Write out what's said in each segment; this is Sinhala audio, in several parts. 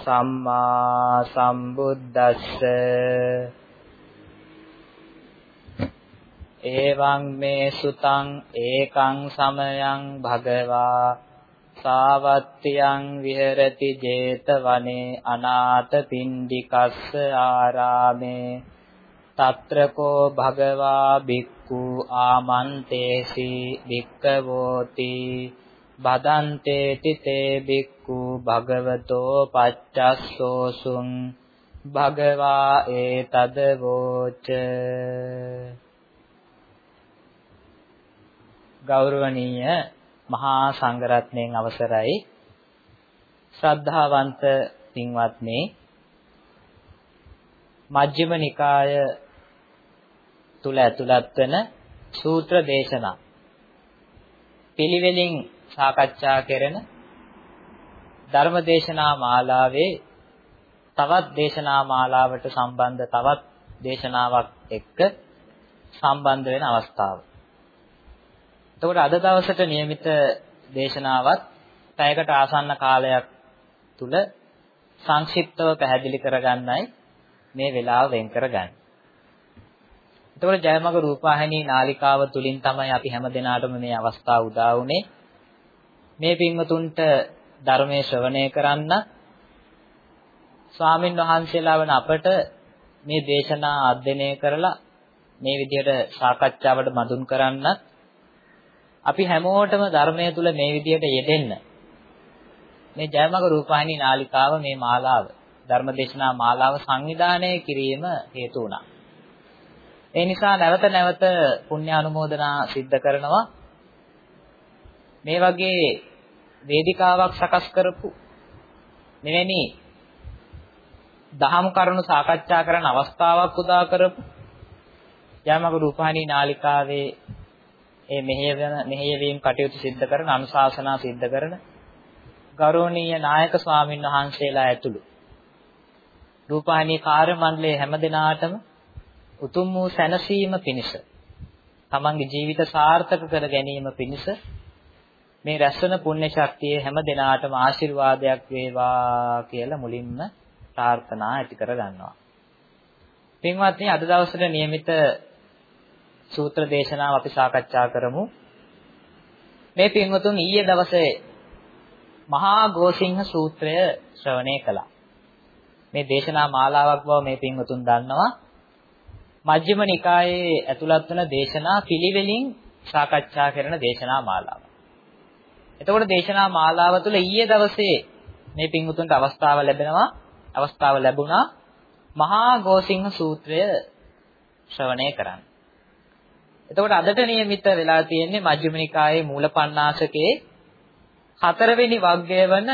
සම්මා සම්බුද්දස්ස. එවං මේ සුතං ඒකං සමයං භගවා. සාවත්තියං විහෙරති 제තවනේ අනාථ පින්ඩිකස්ස ආරාමේ. తත්‍රකෝ භගවා බික්ඛු ආමන්තේසි භික්ඛවෝති. බදන්තේති තේ බික්ඛු භගවතෝ පච්චස්සෝසුං භගවා ඒතද වෝච ගෞරවනීය මහා සංඝරත්නයන් අවසරයි. ශ්‍රද්ධාවන්ත පින්වත්නි මජ්ක්‍ධිම නිකාය තුල ඇතුළත් වෙන සූත්‍ර දේශනා පිළිවෙලින් සාකච්ඡා කරන ධර්ම දේශනා මාලාවේ තවත් දේශනා මාලාවට සම්බන්ධ තවත් දේශනාවක් එක්ක සම්බන්ධ වෙන අවස්ථාව. එතකොට අද දවසට નિયમિત දේශනාවත් පැයකට ආසන්න කාලයක් තුල සංක්ෂිප්තව පැහැදිලි කරගන්නයි මේ වෙලාව වෙන් කරගන්නේ. එතකොට ජයමග රූපවාහිනී නාලිකාව තුලින් තමයි අපි හැම දිනාටම මේ අවස්ථාව උදා වුනේ. මේ පින්වතුන්ට ධර්මයේ ශ්‍රවණය කරන්න ස්වාමින් වහන්සේලා වන අපට මේ දේශනා අධ්‍යයනය කරලා මේ විදිහට සාකච්ඡාවට මඳුන් කරන්නත් අපි හැමෝටම ධර්මයේ තුල මේ විදිහට යෙදෙන්න මේ ජයමග රූපවාහිනී නාලිකාව මේ මාලාව ධර්මදේශනා මාලාව සංවිධානය කිරීම හේතු වුණා. ඒ නිසා නැවත නැවත පුණ්‍ය අනුමෝදනා සිද්ධ කරනවා. මේ වගේ වේදිකාවක් සකස් කරපු මෙවැනි දහම් කරුණු සාකච්ඡා කරන අවස්ථාවක් උදා කරපු යමක රූපහානී නාලිකාවේ ඒ මෙහෙයවන මෙහෙයවීම කටයුතු සිද්ධ කරන අනුශාසනා සිද්ධ කරන ගෞරවනීය නායක ස්වාමින් වහන්සේලා ඇතුළු රූපහානී කාර්ය මණ්ඩලයේ හැම දිනාටම උතුම් වූ සැනසීම පිණිස තමන්ගේ ජීවිත සාර්ථක කර ගැනීම පිණිස මේ රැස්වන පුණ්‍ය ශක්තිය හැම දිනාටම ආශිර්වාදයක් වේවා කියලා මුලින්ම ප්‍රාර්ථනා ඇති කර ගන්නවා. පින්වත්නි අද දවසේ નિયમિત සූත්‍ර දේශනාව අපි සාකච්ඡා කරමු. මේ පින්වතුන් ඊයේ දවසේ මහා ගෝසිංහ සූත්‍රය ශ්‍රවණය කළා. මේ දේශනා මාලාවක් බව මේ පින්වතුන් දන්නවා. මජ්ක්‍ධිම නිකායේ ඇතුළත් වන දේශනා පිළිවෙලින් සාකච්ඡා කරන දේශනා මාලාව. එතකොට දේශනා මාලාව තුළ ඊයේ දවසේ මේ පින්වතුන්ට අවස්ථාව ලැබෙනවා අවස්ථාව ලැබුණා මහා ගෝසිංහ සූත්‍රය ශ්‍රවණය කරන්න. එතකොට අදට නියමිත වෙලා තියෙන්නේ මජ්ක්‍ධිම නිකායේ මූලපණ්ණාසකේ හතරවෙනි වග්ගය වන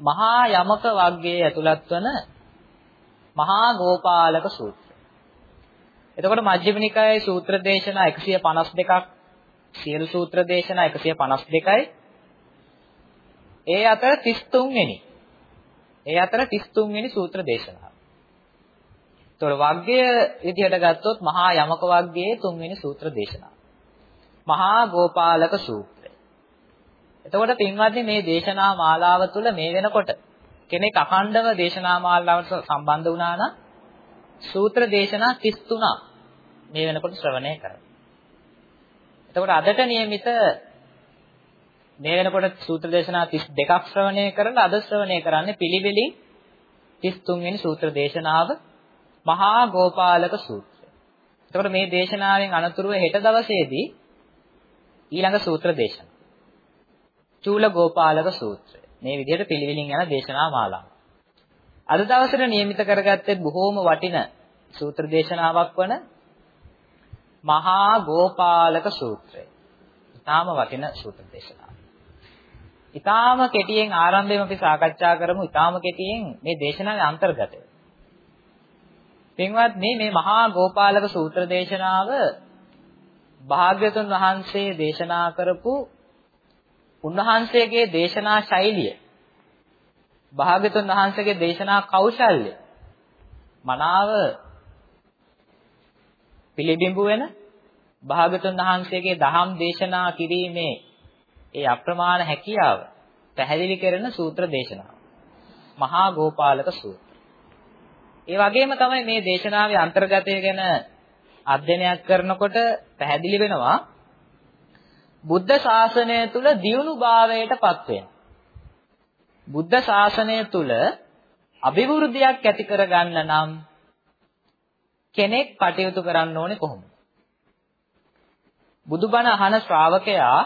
මහා යමක වග්ගයේ ඇතුළත් වන මහා ගෝපාලක සූත්‍රය. එතකොට මජ්ක්‍ධිම නිකායේ සූත්‍ර දේශනා 152ක් සියලු සූත්‍ර දේශනා 152යි. ඒ අතර 33 වෙනි. ඒ අතර 33 වෙනි සූත්‍ර දේශනාව. එතකොට වග්ගය විදිහට ගත්තොත් මහා යමක වග්ගයේ 3 වෙනි සූත්‍ර දේශනාව. මහා ගෝපාලක සූත්‍රය. එතකොට පින්වත්නි මේ දේශනා මාලාව තුළ මේ වෙනකොට කෙනෙක් අඛණ්ඩව දේශනා මාලාවට සම්බන්ධ වුණා නම් සූත්‍ර දේශනා 33ක් මේ වෙනකොට ශ්‍රවණය කරනවා. එතකොට අදට નિયમિત මේ වෙනකොට සූත්‍ර දේශනා 32ක් ශ්‍රවණය කරලා අද ශ්‍රවණය කරන්නේ පිළිවෙලින් 33 වෙනි සූත්‍ර දේශනාව මහා ගෝපාලක සූත්‍රය. එතකොට මේ දේශනාවෙන් අනතුරුව හෙට දවසේදී ඊළඟ සූත්‍ර දේශනාව. චූල ගෝපාලක සූත්‍රය. මේ විදිහට පිළිවෙලින් යන දේශනා මාලාව. අද දවසට නියමිත කරගත්තේ බොහෝම වටින සූත්‍ර දේශනාවක් වන මහා ගෝපාලක සූත්‍රය. ඊටාම වටින සූත්‍ර දේශනාව. ඊටාම කෙටියෙන් ආරම්භයෙන් අපි සාකච්ඡා කරමු. ඊටාම කෙටියෙන් මේ දේශනාවේ අන්තර්ගතය. පින්වත්නි මේ මහා ගෝපාලක සූත්‍ර දේශනාව භාග්‍යතුන් වහන්සේ දේශනා කරපු උන්වහන්සේගේ දේශනා ශෛලිය භාග්‍යතුන් වහන්සේගේ දේශනා කෞශල්‍ය මනාව පිළිබිඹු වෙන භාගතුන් වහන්සේගේ දහම් දේශනා කිරීමේ ඒ අප්‍රමාණ හැකියාව පැහැදිලි කරන සූත්‍ර දේශනාව. මහා ගෝපාලක සූත්‍රය. ඒ වගේම තමයි මේ දේශනාවේ අන්තර්ගතය ගැන අධ්‍යයනයක් කරනකොට පැහැදිලි වෙනවා බුද්ධ ශාසනය තුල දියුණුභාවයටපත් වෙන. බුද්ධ ශාසනය තුල අභිවෘද්ධියක් ඇති කරගන්න නම් කෙනෙක් කටයුතු කරන්න ඕනේ කොහොමද? බුදුබණ අහන ශ්‍රාවකයා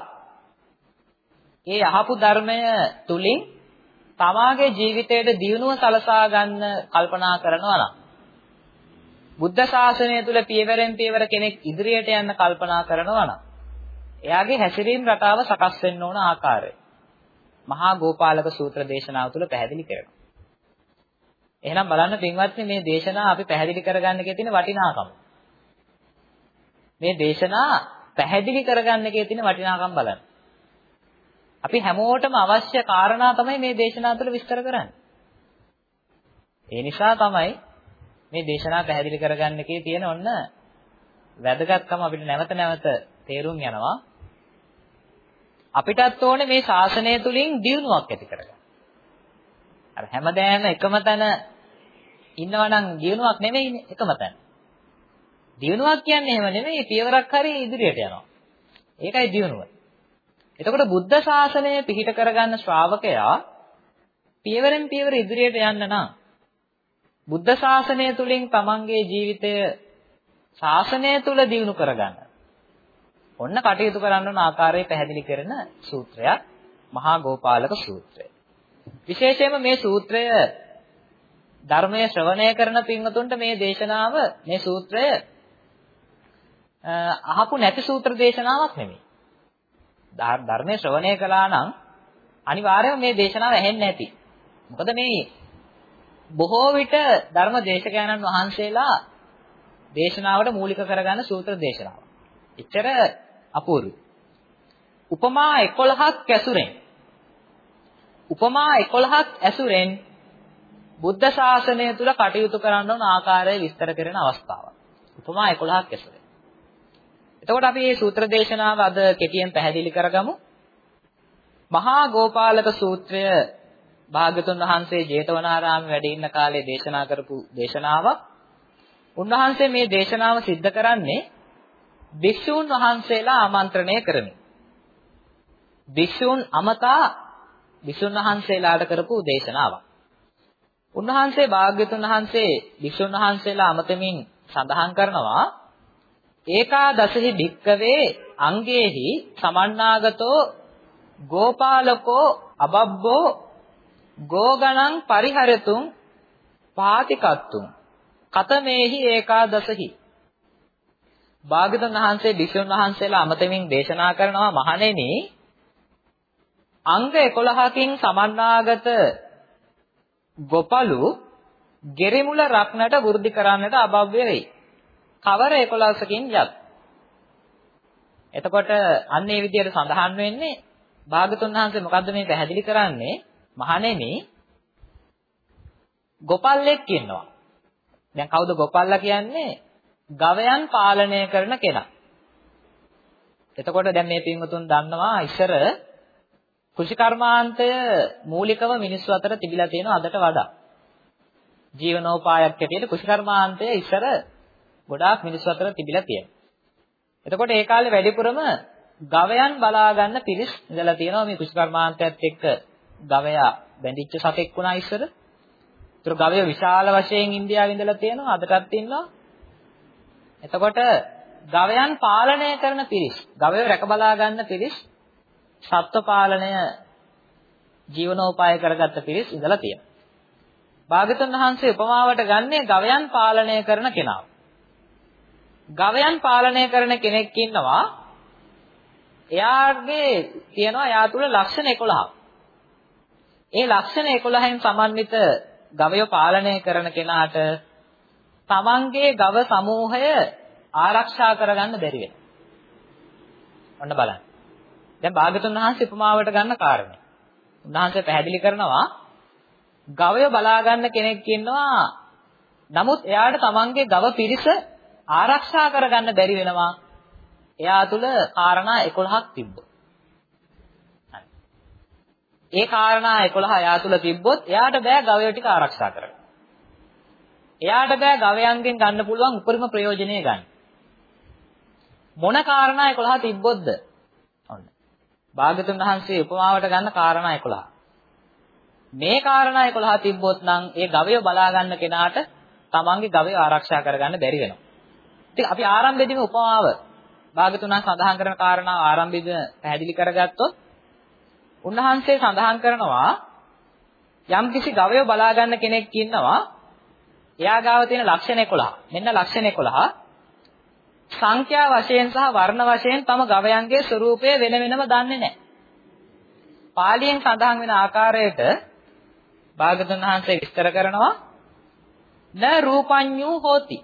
ඒ අහපු ධර්මය තුලින් තමාගේ ජීවිතයට දියුණුව සලසා ගන්න කල්පනා කරනවා නම් බුද්ධ ශාසනය තුල පියවරෙන් පියවර කෙනෙක් ඉදිරියට යන්න කල්පනා කරනවා නම් එයාගේ හැසිරීම රටාව සකස් වෙන්න ඕන ආකාරය මහා ගෝපාලක සූත්‍ර දේශනාව තුළ පැහැදිලි කරනවා. එහෙනම් බලන්න පින්වත්නි මේ දේශනා අපි පැහැදිලි කරගන්න එකේ තියෙන වටිනාකම. මේ දේශනා පැහැදිලි කරගන්න එකේ තියෙන වටිනාකම බලන්න. අපි හැමෝටම අවශ්‍ය කාරණා තමයි මේ දේශනා තුළ විස්තර කරන්නේ. ඒ නිසා තමයි මේ දේශනා පැහැදිලි කරගන්න එකේ තියෙන ඔන්න වැදගත්කම අපිට නැවත නැවත තේරුම් යනවා. අපිටත් ඕනේ මේ ශාසනය තුලින් දියුණුවක් ඇති කරගන්න. අර හැමදෑම එකම තැන ඉන්නවා නම් දියුණුවක් නෙමෙයිනේ එකම තැන. දියුණුවක් කියන්නේ එහෙම නෙමෙයි පියවරක් හරි ඉදිරියට යනවා. ඒකයි දියුණුව. එතකොට බුද්ධ ශාසනය පිහිට කරගන්න ශ්‍රාවකයා පියවරෙන් පියවර ඉදිරියට යන්න නම් බුද්ධ ශාසනය තුලින් තමන්ගේ ජීවිතය ශාසනය තුල දියුණු කරගන්න. ඔන්න කටයුතු කරන්න ඕන ආකාරය පැහැදිලි කරන සූත්‍රයක් මහා ගෝපාලක සූත්‍රය. විශේෂයෙන්ම මේ සූත්‍රය ධර්මයේ ශ්‍රවණය කරන පින්වතුන්ට මේ දේශනාව මේ සූත්‍රය අහපු නැති සූත්‍ර දේශනාවක් නෙමෙයි. ධර්මයේ ශ්‍රවණය කළා නම් අනිවාර්යයෙන්ම මේ දේශනාව ඇහෙන්නේ නැති. මොකද මේ බොහෝ විට ධර්ම දේශකයන්න් වහන්සේලා දේශනාවට මූලික කරගන්න සූත්‍ර දේශනාව. එච්චර අපූර්වයි. උපමා 11ක් ඇසුරෙන් උපමා 11ක් ඇසුරෙන් බුද්ධ ශාසනය තුල කටයුතු කරන්න ඕන ආකාරය විස්තර කරන අවස්ථාවක්. උපමා 11ක් ඇසුරෙන්. එතකොට අපි මේ සූත්‍ර දේශනාව අද කෙටියෙන් පැහැදිලි කරගමු. මහා ගෝපාලක සූත්‍රය භාග්‍යතුන් වහන්සේ ජේතවනාරාමේ වැඩ ඉන්න කාලේ දේශනා කරපු දේශනාවක්. උන්වහන්සේ මේ දේශනාව සිද්ධ කරන්නේ භික්ෂූන් වහන්සේලා ආමන්ත්‍රණය කරමින්. භික්ෂූන් අමතා භික්ෂුන් වහන්සේලාට කරපු දේශනාවක්. උන්වහන්සේ භාග්‍යතුන් වහන්සේ භික්ෂුන් වහන්සේලා අමතමින් සඳහන් කරනවා ඒකාදසහි භික්කවේ අංගේහි සමන්නාගතෝ ගෝපාලකෝ අබබ්බෝ ගෝගණං පරිහරතුම් පාතිකත්තුම් කතමේහි ඒකාදසහි භාග්‍යවතුන් වහන්සේ භික්ෂුන් වහන්සේලා අමතමින් දේශනා කරනවා මහණෙනි අංග 11කින් සමන්නාගත ගොපලු ගෙරිමුල රක්නට වෘද්ධි කරන්නට අභව්‍ය වෙයි. කවර 11කින් යත්. එතකොට අන්න ඒ විදිහට සඳහන් වෙන්නේ භාගතුන් වහන්සේ මොකද්ද මේ පැහැදිලි කරන්නේ? මහණෙනි ගොපල්ලෙක් ඉන්නවා. දැන් කවුද ගොපල්ලා කියන්නේ? ගවයන් පාලනය කරන කෙනා. එතකොට දැන් මේ පින්වතුන් දන්නවා ඉස්සර කෘෂිකර්මාන්තය මූලිකව මිනිස්සු අතර තිබිලා තියෙනවා අදට වඩා. ජීවනෝපායක් හැටියට කෘෂිකර්මාන්තය ඉස්සර ගොඩාක් මිනිස්සු අතර තිබිලා තියෙනවා. එතකොට ඒ කාලේ වැඩිපුරම ගවයන් බලා ගන්න පිරිස් ඉඳලා තියෙනවා මේ කෘෂිකර්මාන්තයත් එක්ක ගවයා බැඳිච්ච සතෙක් වුණා ඉස්සර. ඒතර ගවය විශාල වශයෙන් ඉන්දියාවේ ඉඳලා තියෙනවා අදටත් ඉන්නවා. එතකොට ගවයන් පාලනය කරන පිරිස්, ගවය රැක බලා ගන්න පිරිස්, සත්ව පාලනය ජීවනෝපාය කරගත්ත පිරිස් ඉඳලා තියෙනවා. භාගතුන් වහන්සේ උපමාවට ගන්නේ ගවයන් පාලනය කරන කෙනාව. ගවයන් පාලනය කරන කෙනෙක් ඉන්නවා. එයාගේ තියෙනවා එයා තුල ලක්ෂණ 11ක්. ඒ ලක්ෂණ 11න් සමන්විත ගවය පාලනය කරන කෙනාට තමන්ගේ ගව සමූහය ආරක්ෂා කරගන්න බැරි වෙනවා. ඔන්න බලන්න. දැන් භාගතුන් වහන්සේ උපමාවට ගන්න කාරණේ. උන්වහන්සේ පැහැදිලි කරනවා ගවය බලා ගන්න කෙනෙක් ඉන්නවා. නමුත් එයාට තමන්ගේ ගව පිරිස ආරක්ෂා කරගන්න බැරි වෙනවා. එයා තුල කාරණා 11ක් තිබ්බොත්. ඒ කාරණා 11 එයා තුල තිබ්බොත් එයාට බෑ ගවය ටික ආරක්ෂා කරගන්න. එයාට බෑ ගවයන්ගෙන් ගන්න පුළුවන් උපරිම ප්‍රයෝජනය ගන්න. මොන කාරණා 11 තිබ්බොත්ද? ඔන්න. භාගතුන් වහන්සේ උපමාවට ගන්න කාරණා 11. මේ කාරණා 11 තිබ්බොත් නම් ඒ ගවය බලා ගන්න කෙනාට තමන්ගේ ගවය ආරක්ෂා කරගන්න බැරි වෙනවා. ඉතින් අපි ආරම්භයේදීම උපමාව භාගතුනා සඳහන් කරන කාරණා ආරම්භයේදී පැහැදිලි කරගත්තොත් උන්වහන්සේ සඳහන් කරනවා යම් කිසි ගවය බලා ගන්න කෙනෙක් ඉන්නවා එයා ගාව තියෙන ලක්ෂණ 11. මෙන්න ලක්ෂණ 11. සංඛ්‍යා වශයෙන් සහ වර්ණ වශයෙන් තම ගවයන්ගේ ස්වરૂපය වෙන වෙනම දන්නේ නැහැ. පාලියෙන් සඳහන් වෙන ආකාරයට භාගතුන් වහන්සේ විස්තර කරනවා න රූපඤ්ඤු හෝති.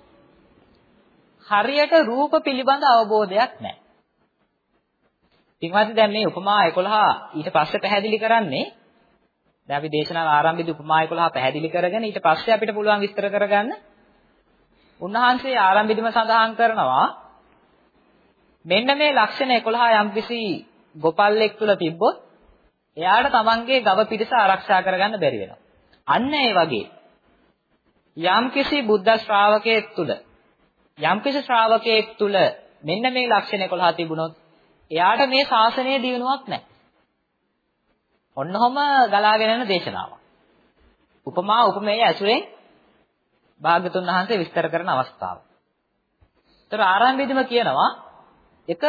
හරියට රූප පිළිබඳ අවබෝධයක් නැහැ. පින්වත්නි දැන් මේ උපමා 11 ඊට පස්සේ පැහැදිලි කරන්නේ දැන් අපි දේශනාව ආරම්භයේදී උපමා 11 පැහැදිලි කරගෙන ඊට පස්සේ අපිට පුළුවන් විස්තර කරගන්න උන්වහන්සේ ආරම්භයේදීම සඳහන් කරනවා මෙන්න මේ ලක්ෂණ 11 යම්කිසි ගොපල්ලෙක් තුල තිබ්බොත් එයාට තමන්ගේ ගව පිරිස ආරක්ෂා කරගන්න බැරි වෙනවා. අන්න ඒ වගේ යම්කිසි බුද්ධ ශ්‍රාවකයෙක් තුල යම්කිසි ශ්‍රාවකයෙක් තුල මෙන්න මේ ලක්ෂණ 11 තිබුණොත් එයාට මේ ශාසනයේ දිනුවක් නැහැ. ඔන්නකොම ගලාගෙන යන දේශනාවක්. උපමා උපමේය ඇසුරෙන් භාගතුන් වහන්සේ විස්තර කරන අවස්ථාව. ඒතර ආරම්භයේදීම කියනවා එක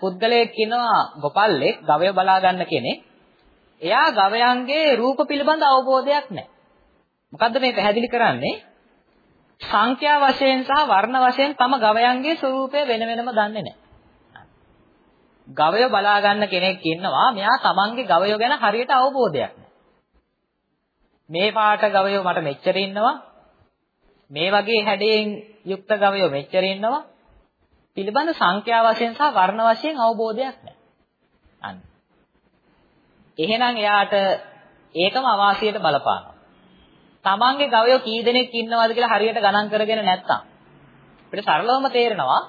පුද්ගලයෙක් ඉන්නවා ගොපල්ලෙක් ගවය බලා ගන්න කෙනෙක්. එයා ගවයන්ගේ රූප පිළිබඳ අවබෝධයක් නැහැ. මොකද්ද මේ පැහැදිලි කරන්නේ? සංඛ්‍යා වශයෙන් සහ වර්ණ වශයෙන් තම ගවයන්ගේ ස්වરૂපය වෙන වෙනම දන්නේ නැහැ. ගවය බලා ගන්න කෙනෙක් ඉන්නවා මෙයා තමන්ගේ ගවය ගැන හරියට අවබෝධයක් නැහැ. මේ පාට ගවයෝ මට මෙච්චර ඉන්නවා. මේ වගේ හැඩයෙන් යුක්ත ගවයෝ මෙච්චර ඉන්නවා. පිළිබඳ සංඛ්‍යා වශයෙන් සහ වර්ණ වශයෙන් අවබෝධයක් නැහැ. අන්න. එහෙනම් එයාට ඒකම අවාසියට බලපානවා. තමන්ගේ ගවයෝ කී දෙනෙක් ඉන්නවද කියලා හරියට ගණන් කරගෙන නැත්තම් අපිට සරලවම තේරෙනවා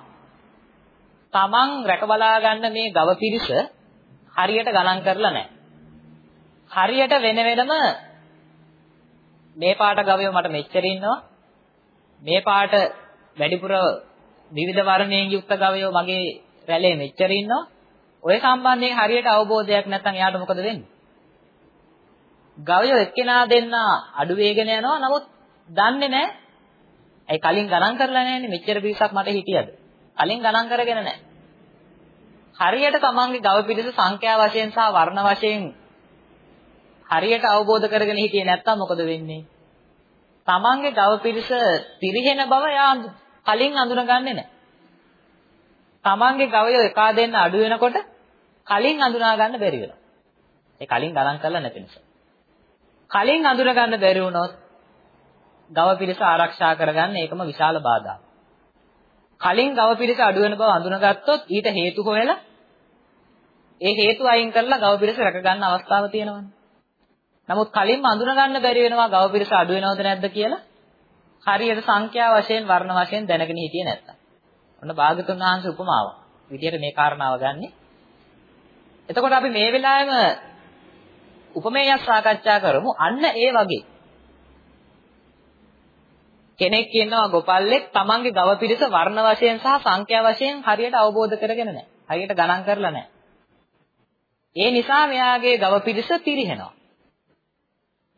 තමන් රැක බලා ගන්න මේ ගව පිරිස හරියට ගණන් කරලා නැහැ. හරියට වෙන වෙනම මේ පාට ගවයෝ මට මෙච්චර ඉන්නවා. මේ පාට වැඩිපුර විවිධ වර්ණයෙන් යුක්ත ගවයෝ මගේ රැළේ මෙච්චර ඉන්නවා. ඔය සම්බන්ධයෙන් හරියට අවබෝධයක් නැත්නම් එයාට මොකද වෙන්නේ? ගවයෝ එක්කෙනා දෙන්න අඩු වේගෙන යනවා. නමුත් දන්නේ නැහැ. ඒ කලින් ගණන් කරලා නැහැනේ මෙච්චර පිරිසක් මට හිටියද? කලින් ගණන් කරගෙන නැහැ. හරියට තමන්ගේ ගව පිරිස සංඛ්‍යා වශයෙන් සහ වර්ණ වශයෙන් හරියට අවබෝධ කරගෙන හිටියේ නැත්තම් මොකද වෙන්නේ? තමන්ගේ ගව පිරිස පිරිහෙන බව යා කලින් අඳුනගන්නේ නැහැ. තමන්ගේ ගවය එකා දෙන්න අඩු වෙනකොට කලින් අඳුනා ගන්න බැරි වෙනවා. ඒ කලින් ගණන් කරලා නැති නිසා. කලින් අඳුර ගන්න බැරි වුණොත් ගව පිරිස ආරක්ෂා කරගන්න ඒකම විශාල බාධාවක්. කලින් ගව පිරිස අඩු වෙන බව අඳුනගත්තොත් ඊට හේතු හොයලා ඒ හේතු අයින් කරලා ගව පිරිස රැක ගන්න අවස්ථාව තියෙනවනේ. නමුත් කලින්ම අඳුන ගන්න බැරි වෙනවා ගව පිරිස අඩු වෙනවද නැද්ද කියලා හරියට සංඛ්‍යා වශයෙන් වර්ණ වශයෙන් දැනගෙන හිටියේ නැත්තම්. ඔන්න භාගතුන් වහන්සේ උපමාව. විදියට මේ කාරණාව ගන්නෙ. එතකොට අපි මේ වෙලාවෙම උපමේයයක් සාකච්ඡා කරමු. අන්න ඒ වගේ කෙනෙක් කියනවා ගොපල්ලෙක් තමන්ගේ ගව පිරිස වර්ණ වශයෙන් සහ සංඛ්‍යා වශයෙන් හරියට අවබෝධ කරගෙන නැහැ. හරියට ගණන් කරලා නැහැ. ඒ නිසා මෙයාගේ ගව පිරිස පිරිහෙනවා.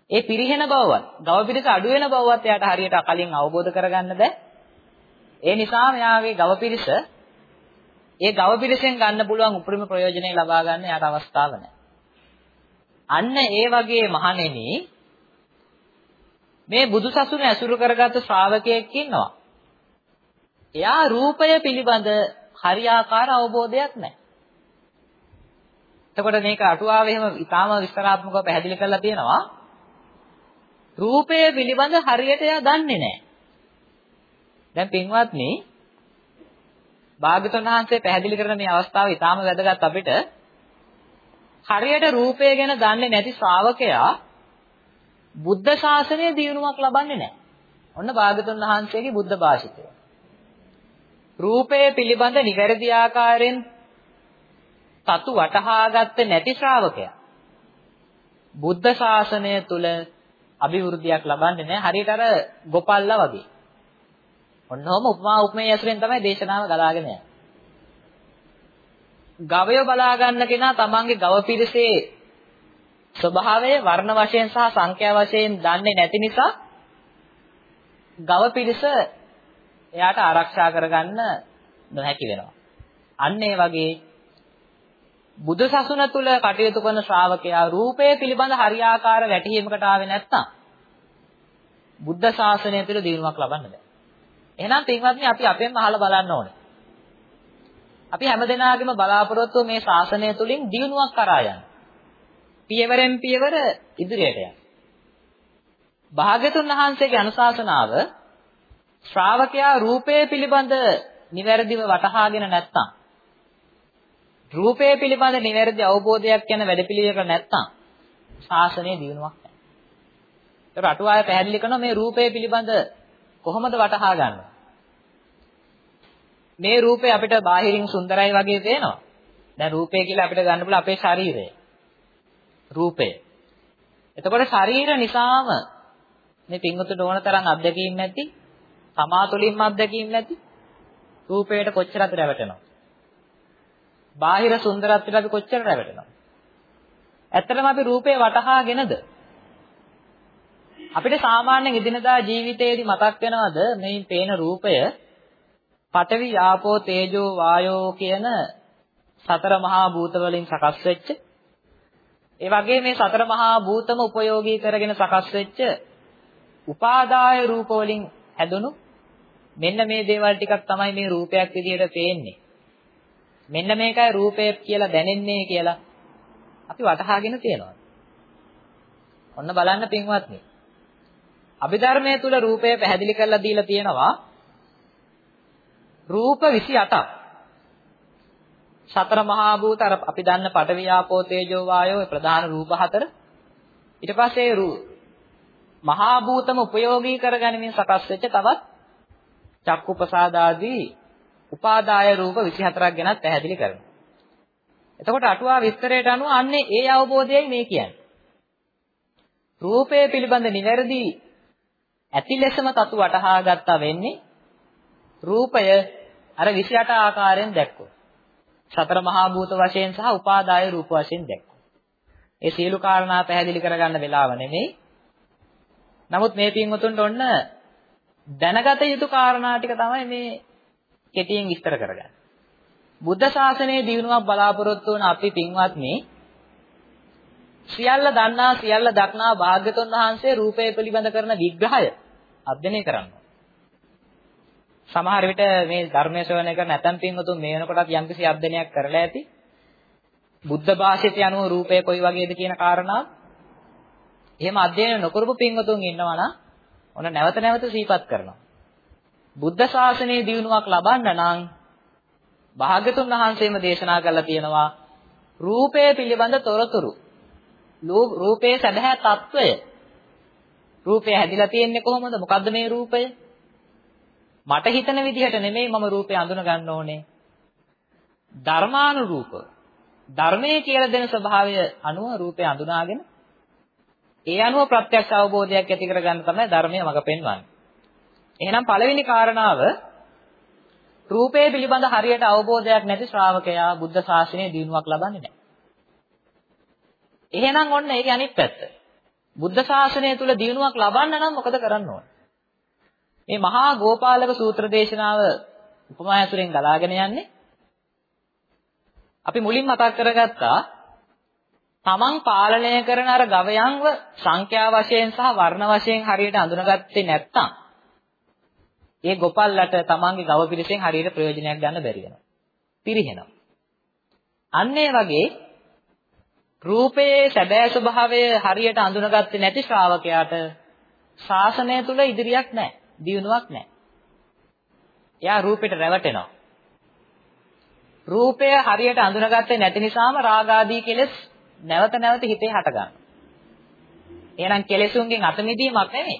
ඒ පිරිහෙන බවවත්, ගව පිරිස අඩු වෙන බවවත් එයාට හරියට අකලින් අවබෝධ කරගන්න බෑ. ඒ නිසා මෙයාගේ ගව පිරිස ඒ ගව පිරිසෙන් ගන්න පුළුවන් උපරිම ප්‍රයෝජනෙ ලබා ගන්න යාට අවස්ථාව නැහැ. අන්න ඒ වගේ මහණෙනි මේ බුදුසසුන ඇසුරු කරගත් ශ්‍රාවකයෙක් ඉන්නවා. එයා රූපය පිළිබඳ හරියාකාර අවබෝධයක් නැහැ. එතකොට මේක අටුවාවේ එහෙම ඊටාම විස්තරාත්මකව පැහැදිලි කරලා තියෙනවා. රූපය පිළිබඳ හරියට එයා දන්නේ නැහැ. දැන් පින්වත්නි භාග්‍යතුන් වහන්සේ පැහැදිලි කරන මේ අවස්ථාව ඊටාම වැදගත් අපිට හරියට රූපය ගැන දන්නේ නැති ශ්‍රාවකයා බුද්ධ ශාසනය දියුණුවක් ලබන්නේ නැහැ. ඔන්න භාග්‍යතුන් වහන්සේගේ බුද්ධ භාෂිතය. රූපය පිළිබඳ නිවැරදි ආකාරයෙන් තතු වටහාගත්තේ නැති ශ්‍රාවකයා බුද්ධ ශාසනය තුල අභිවෘද්ධියක් ලබන්නේ නැහැ. හරියට අර ගොපල්ලා වගේ. ඔන්නෝම උපමා උපමේය ඇසුරෙන් තමයි දේශනාව ගලාගෙන යන්නේ. ගවය බලා ගන්න කෙනා තමන්ගේ ගව පිරිසේ ස්වභාවය වර්ණ වශයෙන් සහ සංඛ්‍යා වශයෙන් දන්නේ නැති නිසා ගව පිරිස එයාට ආරක්ෂා කරගන්න නොහැකි වෙනවා. අන්න ඒ වගේ බුදු සසුන තුල කටයුතු කරන ශ්‍රාවකයා රූපය පිළිබඳ හරියාකාර වැටහීමකට ආවේ නැත්නම් බුද්ධ ශාසනය තුළ දිනුවක් ලබන්න බෑ. එහෙනම් පින්වත්නි අපි අපෙන්ම අහලා බලන්න ඕනේ. අපි හැමදෙනාගේම බලාපොරොත්තු මේ ශාසනය තුලින් දිනුවක් කරා යන්න. පියවරෙන් පියවර ඉදිරියට යන්න. භාග්‍යතුන් වහන්සේගේ අනුශාසනාව ශ්‍රාවකයා රූපය පිළිබඳ නිවැරදිව වටහාගෙන නැත්නම් රූපය පිළිබඳ නිවැරදි අවබෝධයක් යන වැඩපිළිවෙලක නැත්නම් ශාසනය දිනුවක් නැහැ. ඒක අටුවාය පැහැදිලි කරනවා මේ රූපය පිළිබඳ කොහොමද වටහා ගන්නවා? මේ රූපය අපිට බාහිරින් සුන්දරයි වගේ පේනවා. දැන් රූපය කියලා අපිට ගන්න පුළුවන් අපේ ශරීරය. රූපය. එතකොට ශරීර නිසාම මේ පින්වතුන්ට ඕන තරම් අත්දැකීම් නැති, තමා තුළින්ම අත්දැකීම් නැති රූපයට කොච්චරද රැවටෙනවා. බාහිර සුන්දරත්වයට අපි කොච්චර රැවටෙනවද? ඇත්තටම අපි රූපේ වටහාගෙනද අපිට සාමාන්‍ය එදිනදා ජීවිතයේදී මතක් වෙනවද මේ පේන රූපය පඨවි ආපෝ තේජෝ වායෝ කියන සතර මහා භූත වලින් සකස් වෙච්ච ඒ වගේ මේ සතර මහා භූතම උපයෝගී කරගෙන සකස් වෙච්ච උපාදාය රූප වලින් හැදුණු මෙන්න මේ දේවල් ටිකක් තමයි මේ රූපයක් විදිහට පේන්නේ මෙන්න මේකයි රූපය කියලා දැනෙන්නේ කියලා අපි වටහාගෙන තියෙනවා. ඔන්න බලන්න පින්වත්නි. අභිධර්මයේ තුල රූපය පැහැදිලි කරලා දීලා තියෙනවා. රූප 28ක්. සතර මහා භූත අර අපි දන්න පඨවි ආපෝ තේජෝ වායෝ ප්‍රධාන රූප හතර. ඊට පස්සේ රූ මහා භූතම උපයෝගී කරගැනීමෙන් සකස් වෙච්ච තවත් චක්කුපසාදාදී උපාදාය රූප 24ක් ගැනත් පැහැදිලි කරනවා. එතකොට අටුවා විස්තරයට අනුව අන්නේ ඒ අවබෝධයයි මේ කියන්නේ. රූපය පිළිබඳ නිවැරදි ඇති ලෙසම තතු වටහා ගත්තා වෙන්නේ රූපය අර 28 ආකාරයෙන් දැක්කොත්. සතර මහා භූත වශයෙන් සහ උපාදාය රූප වශයෙන් දැක්කොත්. ඒ සියලු කාරණා පැහැදිලි කරගන්න වෙලාව නෙමෙයි. නමුත් මේ පින්වතුන්ට ඔන්න දැනගත යුතු කාරණා ටික තමයි මේ කෙටියෙන් විස්තර කරගන්න. බුද්ධ ශාසනයේ දිනුවක් බලාපොරොත්තු වන අපි පින්වත්නි සියල්ල දන්නා සියල්ල දක්නා භාග්‍යතුන් වහන්සේ රූපය පිළිබඳ කරන විග්‍රහය අධ්‍යයනය කරනවා. සමහර විට මේ ධර්මයේ ශ්‍රවණය කරන ඇතම් පින්වතුන් මේ වෙනකොටත් යම්කිසි අධ්‍යයනයක් කරලා ඇති. බුද්ධ භාෂිත යනුව රූපය කොයි වගේද කියන කාරණා. එහෙම අධ්‍යයන නොකරපු පින්වතුන් ඉන්නවා නම් ඔන්න නැවත නැවත සිහිපත් කරනවා. බුද්ධ ශාසනයේ දියුණුවක් ලබන්න නම් භාග්‍යතුන් වහන්සේම දේශනා කරලා තියෙනවා රූපය පිළිබඳ තොරතුරු. රූපයේ සැබෑ తত্ত্বය. රූපය හැදිලා තියෙන්නේ කොහොමද? මොකද්ද මේ රූපය? මට හිතන විදිහට නෙමෙයි මම රූපය අඳුන ගන්න ඕනේ ධර්මානුරූප ධර්මයේ කියලා දෙන ස්වභාවය අනුව රූපය අඳුනාගෙන ඒ අනුව ප්‍රත්‍යක්ෂ අවබෝධයක් ඇති කරගන්න තමයි ධර්මය මඟ පෙන්වන්නේ එහෙනම් පළවෙනි කාරණාව රූපය පිළිබඳ හරියට අවබෝධයක් නැති ශ්‍රාවකයා බුද්ධ ශාසනයේ දිනුවක් ලබන්නේ නැහැ. එහෙනම් ඔන්න ඒකේ අනිත් පැත්ත. බුද්ධ ශාසනය තුල දිනුවක් ලබන්න නම් මොකද කරන්න ඕන? මේ මහා ගෝපාලක සූත්‍ර දේශනාව උපමා ඇසුරෙන් ගලාගෙන යන්නේ අපි මුලින් මතක් කරගත්තා තමන් පාලනය කරන අර ගවයන්ව සංඛ්‍යා වශයෙන් සහ වර්ණ වශයෙන් හරියට අඳුනගත්තේ නැත්නම් ඒ ගොපල්ලට තමන්ගේ ගව පිරිසෙන් හරියට ප්‍රයෝජනයක් ගන්න බැරි වෙනවා. පිරිහෙනවා. අන්න ඒ වගේ රූපයේ සැබෑ ස්වභාවය හරියට අඳුනගත්තේ නැති ශ්‍රාවකයාට ශාසනය තුල ඉදිරියක් නැහැ. දියුණුවක් නැහැ. එයා රූපෙට රැවටෙනවා. රූපය හරියට අඳුනගත්තේ නැති නිසාම රාග ආදී කෙලෙස් නැවත නැවත හිතේ හටගන්නවා. එහෙනම් කෙලෙසුන්ගෙන් අත මිදීමක් නෙමෙයි.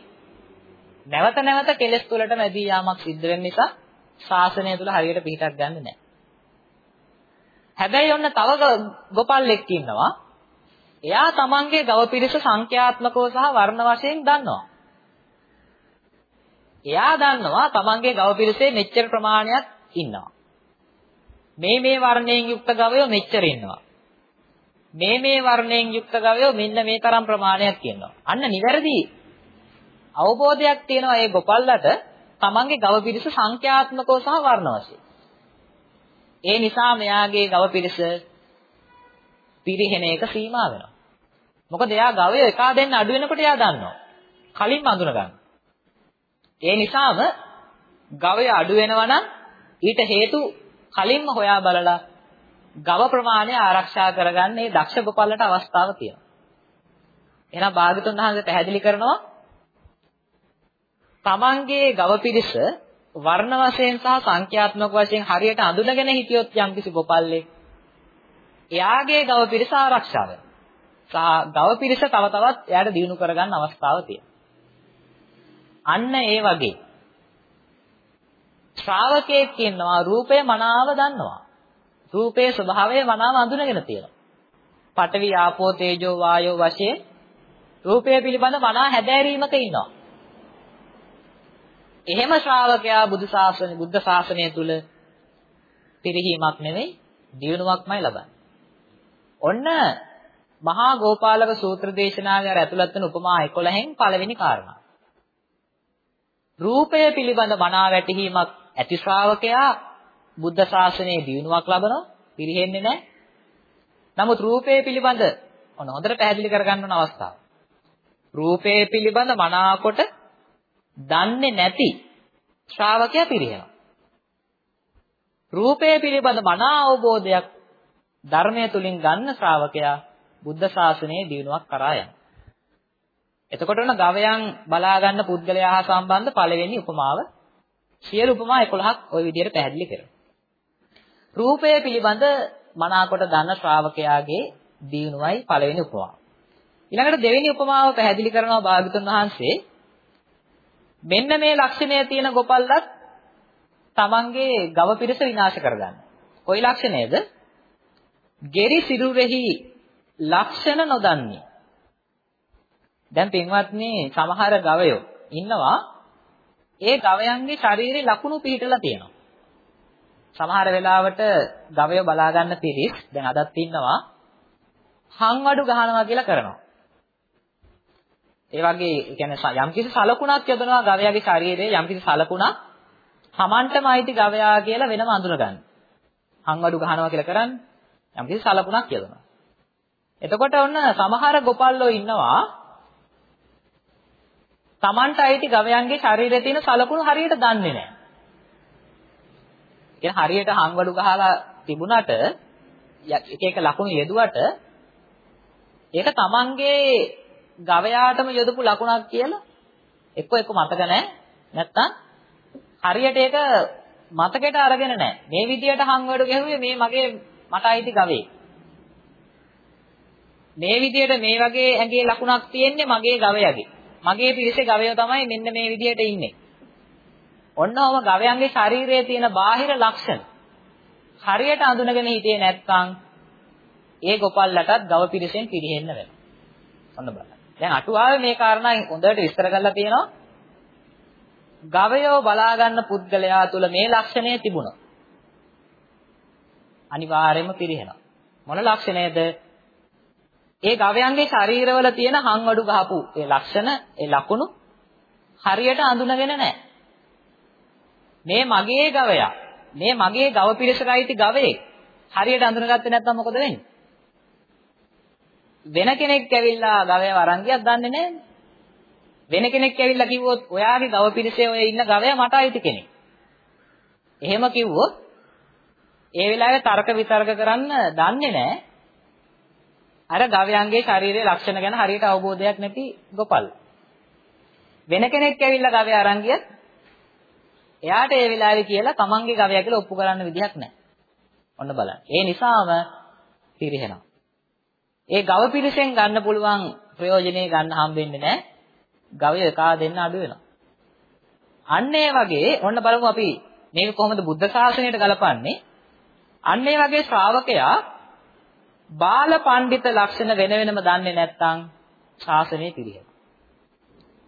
නැවත නැවත කෙලෙස් තුලට මැදී යාමක් සිද්ධ වෙන නිසා ශාසනය තුල හරියට පිටක් ගන්න නැහැ. හැබැයි ඔන්න තව ගොපල්ලෙක් ඉන්නවා. එයා තමන්ගේ ගව පිරිස සංඛ්‍යාත්මකව සහ වර්ණ වශයෙන් දන්නවා. එයා දන්නවා තමන්ගේ ගව පිරිසේ මෙච්චර ප්‍රමාණයක් ඉන්නවා. මේ මේ වර්ණයෙන් යුක්ත ගවයෝ මෙච්චර ඉන්නවා. මේ මේ වර්ණයෙන් යුක්ත ගවයෝ මෙන්න මේ තරම් ප්‍රමාණයක් ඉන්නවා. අන්න නිවැරදි අවබෝධයක් තියෙනවා ඒ ගොපල්ලට තමන්ගේ ගව පිරිස සංඛ්‍යාත්මකව සහ වර්ණ වශයෙන්. ඒ නිසා මෙයාගේ ගව පිරිස පිරිහෙන එක සීමා වෙනවා. මොකද එයා ගවය එකා දෙන්න අඩු වෙනකොට එයා දන්නවා. කලින්ම අඳුන ගන්න. ඒ නිසාම ගවය අඩු වෙනවා නම් ඊට හේතු කලින්ම හොයා බලලා ගව ප්‍රමාණය ආරක්ෂා කරගන්න මේ දක්ෂ ගොපල්ලට අවස්ථාව තියෙනවා. එහෙනම් භාගතුන් වහන්සේ පැහැදිලි කරනවා තමන්ගේ ගව පිරිස වර්ණ වශයෙන් සහ සංඛ්‍යාත්මක වශයෙන් හරියට අඳුනගෙන හිටියොත් යම්කිසි ගොපල්ලෙක් එයාගේ ගව පිරිස ආරක්ෂා වෙනවා. සහ ගව පිරිස තව තවත් එයාට දිනු කරගන්න අවස්ථාව තියෙනවා. අන්න ඒ වගේ ශ්‍රාවකයෙක් ඉන්නවා රූපය මනාව දන්නවා. රූපයේ ස්වභාවය මනාව අඳුනගෙන තියෙනවා. පඨවි ආපෝ තේජෝ වායෝ වශයෙන් රූපය පිළිබඳ මනා හැදෑරීමක ඉන්නවා. එහෙම ශ්‍රාවකයා බුදු ශාසනය බුද්ධ ශාසනය තුල පිරිහීමක් නෙවෙයි දියුණුවක්මයි ලබන්නේ. ඔන්න මහා ගෝපාලක සූත්‍ර දේශනාවේ අර ඇතුළත් වෙන උපමා 11න් පළවෙනි කාරණා. රූපය පිළිබඳ මනා වැටහීමක් ඇති ශ්‍රාවකයා බුද්ධ ශාසනයේ දියුණුවක් ලබනවා පිරිහෙන්නේ නැහැ. නමුත් රූපය පිළිබඳ ඔන්න හොඳට පැහැදිලි කරගන්න ඕන අවස්ථාව. රූපය පිළිබඳ මනාකොට දන්නේ නැති ශ්‍රාවකයා පිරිහෙනවා. රූපය පිළිබඳ මනා අවබෝධයක් ධර්මය තුලින් ගන්න ශ්‍රාවකයා බුද්ධ ශාසනයේ දිනුවක් කරා යනවා. එතකොට උන ගවයන් බලා ගන්න පුද්ගලයා හා සම්බන්ධ පළවෙනි උපමාව සියලු උපමා 11ක් ওই විදිහට පැහැදිලි කරනවා. රූපය පිළිබඳ මනාකොට දන්න ශ්‍රාවකයාගේ දිනුවයි පළවෙනි උපමාව. ඊළඟට දෙවෙනි උපමාව පැහැදිලි කරනවා භාගතුන් වහන්සේ මෙන්න මේ ලක්ෂණය තියෙන ගොපල්ලත් තමන්ගේ ගව පිරිස විනාශ කරගන්න. කොයි ලක්ෂණයද? ගෙරි සිරුරෙහි ලක්ෂණ නොදන්නේ. දැන් පින්වත්නි සමහර ගවයෝ ඉන්නවා ඒ ගවයන්ගේ ශරීරේ ලකුණු පිහිටලා තියෙනවා. සමහර වෙලාවට ගවයෝ බලා ගන්න පිරිස් දැන් අදත් ඉන්නවා හංවඩු ගහනවා කියලා කරනවා. ඒ වගේ කියන්නේ යම්කිසි සලකුණක් යොදනවා ගවයාගේ ශරීරයේ යම්කිසි සලකුණක් Tamanටම අයිති ගවයා කියලා වෙනම අඳුන ගන්න. හංවඩු ගහනවා කියලා කරන්නේ යම්කිසි සලකුණක් යොදනවා. එතකොට ඔන්න සමහර ගොපල්ලෝ ඉන්නවා Tamanට අයිති ගවයන්ගේ ශරීරයේ තියෙන සලකුණු හරියට දන්නේ නැහැ. ඒ හරියට හංවඩු ගහලා තිබුණට එක එක ලකුණු යෙදුවට ඒක Tamanගේ ගවයාටම යොදපු ලකුණක් කියලා එක්ක එක්ක මතක නැහැ. නැත්තම් හරියට ඒක මතකයට අරගෙන නැහැ. මේ විදියට හංවඩු ගැහුවේ මේ මගේ මට අයිති ගවේ. මේ විදියට මේ වගේ ඇඟේ ලකුණක් තියෙන්නේ මගේ ගවයාගේ. මගේ පිරිසේ ගවයෝ තමයි මෙන්න මේ විදියට ඉන්නේ. ඔන්නවම ගවයන්ගේ ශරීරයේ තියෙන බාහිර ලක්ෂණ හරියට අඳුනගෙන හිටියේ නැත්නම් ඒ ගොපල්ලටත් ගව පිරිසෙන් පිරිහෙන්න වෙනවා. ඔන්න බලන්න. දැන් අටුවාවේ මේ කාරණා හොඳට විස්තර කරලා තියෙනවා. ගවයෝ බලා ගන්න පුද්ගලයා තුල මේ ලක්ෂණය තිබුණා. අනිවාර්යයෙන්ම පිරිහෙනවා. මොන ලක්ෂණයද? ඒ ගවයන්ගේ ශරීරවල තියෙන හංවඩු ගහපු ඒ ලක්ෂණ ඒ ලකුණු හරියට අඳුනගෙන නැහැ. මේ මගේ ගවයා. මේ මගේ ගව පිරිසකයිති ගවයෙක්. හරියට අඳුනගත්තේ නැත්නම් මොකද වෙන්නේ? වෙන කෙනෙක් ඇවිල්ලා ගවයව අරන් ගියත් දන්නේ නැහැ. වෙන කෙනෙක් ඇවිල්ලා කිව්වොත් ඔයාගේ ගව පිරිසේ ඔය ඉන්න ගවයා මට අයිති කෙනෙක්. එහෙම කිව්වොත් ඒ වෙලාවේ තර්ක විතර්ක කරන්න දන්නේ නැහැ. අර ගවයන්ගේ ශාරීරික ලක්ෂණ ගැන හරියට අවබෝධයක් නැති ගොපල්. වෙන කෙනෙක් ඇවිල්ලා ගවය අරන් ගියත් එයාට ඒ වෙලාවේ කියලා තමන්ගේ ගවයා කියලා ඔප්පු කරන්න විදිහක් නැහැ. ඔන්න බලන්න. ඒ නිසාම පිරිහෙනවා. ඒ ගව පිරිසෙන් ගන්න පුළුවන් ප්‍රයෝජනේ ගන්න හම්බෙන්නේ නැහැ. ගවය එකා දෙන්න අඩු වෙනවා. අන්න ඒ වගේ ඔන්න බලමු අපි මේක කොහොමද බුද්ධ ශාසනයට ගලපන්නේ? අන්න ඒ වගේ ශ්‍රාවකයා බාල පඬිත ලක්ෂණ වෙන වෙනම දන්නේ නැත්නම් ශාසනය පිළිහෙනවා.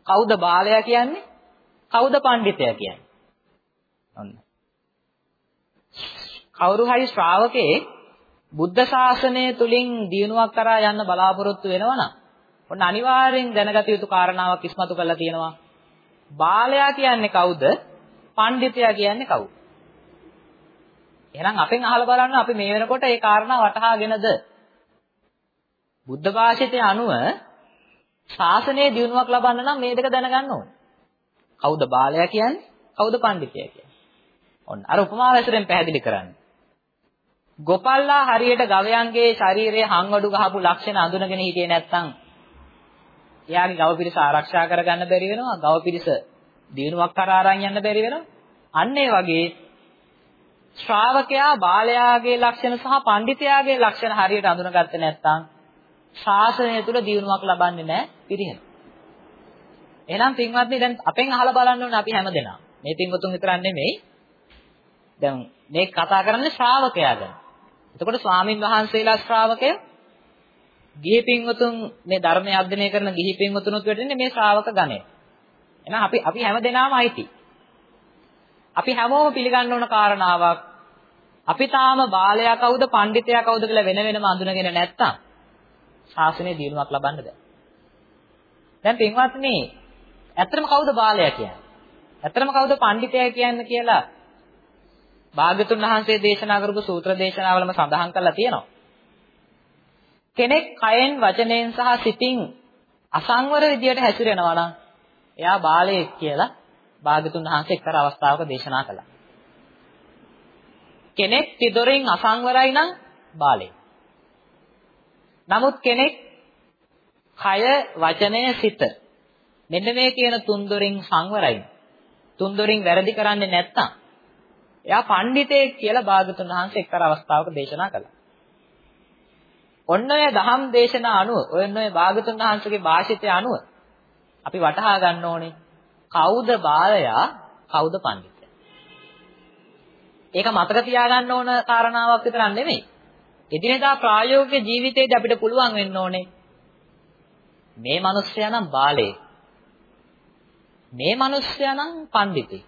කවුද බාලයා කියන්නේ? කවුද පඬිතයා කියන්නේ? ඔන්න. කවුරු හරි ශ්‍රාවකේ බුද්ධ ශාසනය තුලින් දියුණුවක් කරා යන්න බලාපොරොත්තු වෙනවනම් ඔන්න අනිවාර්යෙන් දැනගත යුතු කාරණාවක් ඉස්මතු කරලා තියෙනවා. බාලයා කියන්නේ කවුද? පඬිතයා කියන්නේ කවුද? එහෙනම් අපෙන් අහලා බලන්න අපි මේ වෙනකොට ඒ කාරණා වටහාගෙනද බුද්ධ භාෂිතය අනුව ශාසනයේ දියුණුවක් ලබන්න නම් මේ දෙක දැනගන්න ඕනේ. කවුද බාලයා කියන්නේ? කවුද පඬිතයා කියන්නේ? ඔන්න අර උපමාව ඇසුරෙන් පැහැදිලි කරන්නේ. ගොපල්ලා හරියට ගවයන්ගේ ශරීරයේ හංවඩු ගහපු ලක්ෂණ අඳුනගෙන හිටියේ නැත්නම් එයාගේ ගව පිරිස ආරක්ෂා කරගන්න බැරි වෙනවා. ගව පිරිස දිනුවක් කරා අරන් යන්න බැරි වෙනවා. අන්න ඒ වගේ ශ්‍රාවකයා බාලයාගේ ලක්ෂණ සහ පඬිතයාගේ ලක්ෂණ හරියට අඳුනගත්තේ නැත්නම් ශාසනය තුල දිනුවක් ලබන්නේ නැහැ පිරිහෙන. එහෙනම් පින්වත්නි දැන් අපෙන් අහලා බලන්න ඕනේ අපි හැමදෙනා. මේ පින්වතුන් විතරක් නෙමෙයි. දැන් මේ කතා කරන්නේ ශ්‍රාවකයා ගැන. එතකොට ස්වාමින් වහන්සේලා ශ්‍රාවකයෝ ගිහි පින්වතුන් මේ ධර්මය අධ්‍යයනය කරන ගිහි පින්වතුනුත් වෙන්නේ මේ ශ්‍රාවක ගණය. එහෙනම් අපි අපි හැමදෙනාම අයිති. අපි හැමෝම පිළිගන්න ඕන කාරණාවක් අපි තාම බාලයා කවුද පඬිතයා කවුද කියලා වෙන වෙනම අඳුනගෙන නැත්තම් ශාසනයේ දියුණුවක් ලබන්න බෑ. දැන් පින්වත්නි, ඇත්තටම කවුද බාලයා කියන්නේ? ඇත්තටම කවුද පඬිතයා කියන්නේ කියලා භාග්‍යතුන් වහන්සේ දේශනා කරපු සූත්‍ර දේශනාවලම සඳහන් කරලා තියෙනවා. කෙනෙක් කයෙන් වචනයෙන් සහ සිතින් අසංවර විදියට හැසිරෙනවා නම් එයා බාලයෙක් කියලා භාග්‍යතුන් වහන්සේ එක්තරා අවස්ථාවක දේශනා කළා. කෙනෙක් තිදොරින් අසංවරයි නම් බාලයෙක්. නමුත් කෙනෙක් කය වචනය සිත මෙන්න මේ කියන තුන්දොරින් සංවරයි. තුන්දොරින් වැරදි කරන්නේ නැත්තම් එයා පඬිතෙක් කියලා භාගතුන් වහන්සේ එක්තරා අවස්ථාවක දේශනා කළා. ඔන්න ඔය දහම් දේශනා අනුව ඔන්න ඔය භාගතුන් වහන්සේගේ භාෂිතය අනුව අපි වටහා ගන්න ඕනේ කවුද බාලයා කවුද පඬිතයා. ඒක මතක තියාගන්න ඕන කාරණාවක් විතරක් නෙමෙයි. එදිනෙදා ප්‍රායෝගික ජීවිතේදී අපිට පුළුවන් වෙන්න ඕනේ මේ මිනිස්සයා නම් බාලේ. මේ මිනිස්සයා නම් පඬිතේ.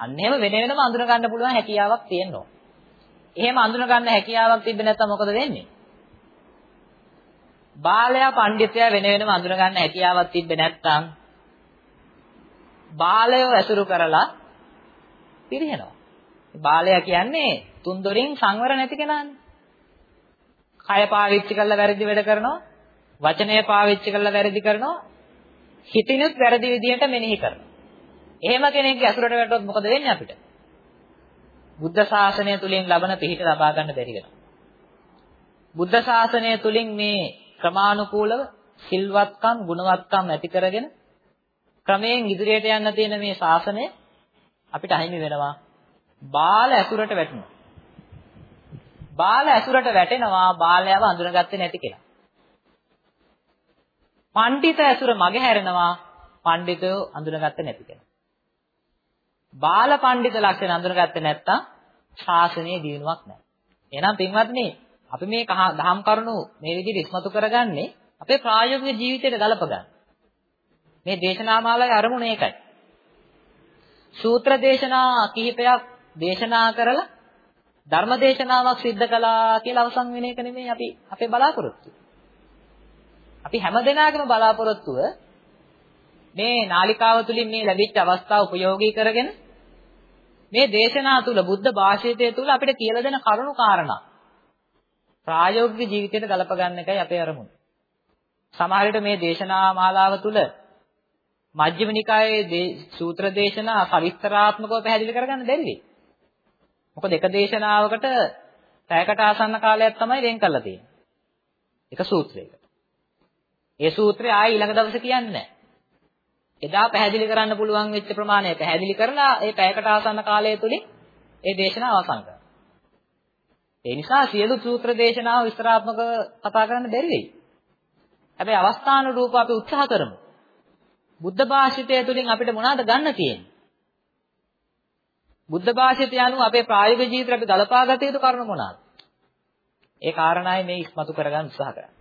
අන්න එහෙම වෙන වෙනම අඳුන ගන්න පුළුවන් හැකියාවක් තියෙනවා. එහෙම අඳුන ගන්න හැකියාවක් තිබ්බේ නැත්නම් මොකද වෙන්නේ? බාලයා පඬිතයා වෙන වෙනම අඳුන ගන්න හැකියාවක් තිබ්බේ නැත්නම් බාලයව ඇසුරු කරලා පිරිහෙනවා. බාලයා කියන්නේ තුන්දොරින් සංවර නැති කෙනානේ. කය පාවිච්චි කරලා වැරදි වැඩ කරනවා. වචනය පාවිච්චි කරලා වැරදි කරනවා. හිතිනුත් වැරදි විදිහට මෙනෙහි කරනවා. එහෙම කෙනෙක්ගේ අසුරට වැටුවොත් මොකද වෙන්නේ අපිට? බුද්ධ ශාසනය තුලින් ලබන පිහිට ලබා ගන්න බැරි වෙනවා. බුද්ධ ශාසනය තුලින් මේ ක්‍රමානුකූලව සිල්වත්කම්, ගුණවත්කම් ඇති කරගෙන ක්‍රමයෙන් ඉදිරියට යන්න තියෙන මේ ශාසනය අපිට අහිමි වෙනවා. බාල ඇසුරට වැටෙනවා. බාල ඇසුරට වැටෙනවා බාලයව අඳුනගත්තේ නැති කෙනා. පඬිත ඇසුර මගහැරෙනවා පඬිතෝ අඳුනගත්තේ නැති කෙනා. බාල පඬිත ලක්ෂණ අඳුනගත්තේ නැත්තම් ශාසනයේ දිනුවක් නැහැ. එහෙනම් පින්වත්නි අපි මේ දහම් කරුණු මේ විදිහට ඉස්මතු කරගන්නේ අපේ ප්‍රායෝගික ජීවිතයට ගලප ගන්න. මේ දේශනා මාලාවේ අරමුණ ඒකයි. සූත්‍ර දේශනා කිහිපයක් දේශනා කරලා ධර්ම දේශනාවක් සිද්ධ කළා කියලා අවසන් වෙන එක නෙමෙයි අපි අපේ බලාපොරොත්තු. අපි හැමදෙනාගේම බලාපොරොත්තුව මේ නාලිකාව තුලින් මේ ලැබිච්ච අවස්ථාව උපයෝගී කරගෙන මේ දේශනා තුල බුද්ධ භාෂිතය තුල අපිට කියලා දෙන කරුණු කාරණා ප්‍රායෝගික ජීවිතයට ගලප ගන්න එකයි අපේ අරමුණ. සමහර විට මේ දේශනා මාලාව තුල මජ්ක්‍ධිම නිකායේ සූත්‍ර දේශනා සවිස්තරාත්මකව පැහැදිලි කරගන්න බැරි වෙයි. මොකද එක දේශනාවකට පැයකට ආසන්න කාලයක් තමයි වෙන් කරලා තියෙන්නේ. එක සූත්‍රයකට. ඒ සූත්‍රය ආයෙ ඊළඟ දවසේ කියන්නේ නැහැ. එදා පැහැදිලි කරන්න පුළුවන් වෙච්ච ප්‍රමාණය පැහැදිලි කරලා ඒ පැයකට ආසන්න කාලය තුලින් ඒ දේශනාව අවසන් කරනවා. ඒ නිසා සියලු සූත්‍ර දේශනාව විස්තරාත්මකව කතා කරන්න බැරි වෙයි. හැබැයි අවස්ථාන රූප අපි උත්සාහ කරමු. බුද්ධ භාෂිතය තුලින් අපිට මොනවද ගන්න තියෙන්නේ? බුද්ධ භාෂිතය අනුව අපේ ප්‍රායෝගික ජීවිතේ අපි ගලපා ගත යුතු කරුණු මොනවාද? ඒ කාරණායි මේ ඉස්මතු කරගන්න උත්සාහ කරන්නේ.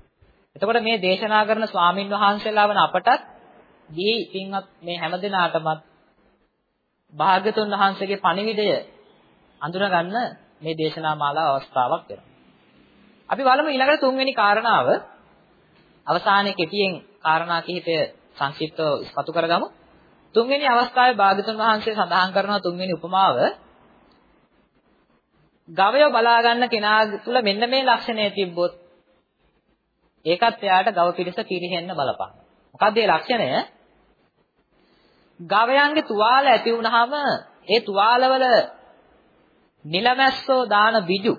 එතකොට මේ දේශනා කරන ස්වාමින් වහන්සේලා වන අපටත් ගිහි පින්වත් මේ හැමදෙනාටමත් භාග්‍යතුන් වහන්සේගේ පණිවිඩය අඳුනගන්න මේ දේශනා මාලාව අවස්ථාවක් වෙනවා. අපි බලමු ඊළඟට තුන්වෙනි කාරණාව අවසානයේ කෙටියෙන් කාරණා කිහිපය සංක්ෂිප්තව ඉස්පතු කරගමු. තුන්වෙනි අවස්ථාවේ භාග්‍යතුන් වහන්සේ සඳහන් කරන තුන්වෙනි උපමාව ගවය බලා ගන්න කෙනා තුල මෙන්න මේ ලක්ෂණය තිබ්බොත් ඒකත් එයාට ගව පිරිස පිරිහෙන්න බලපං. මොකක්ද ඒ ලක්ෂණය? ගවයන්ගේ තුවාල ඇති වුනහම ඒ තුවාලවල නිලමැස්සෝ දාන බිජු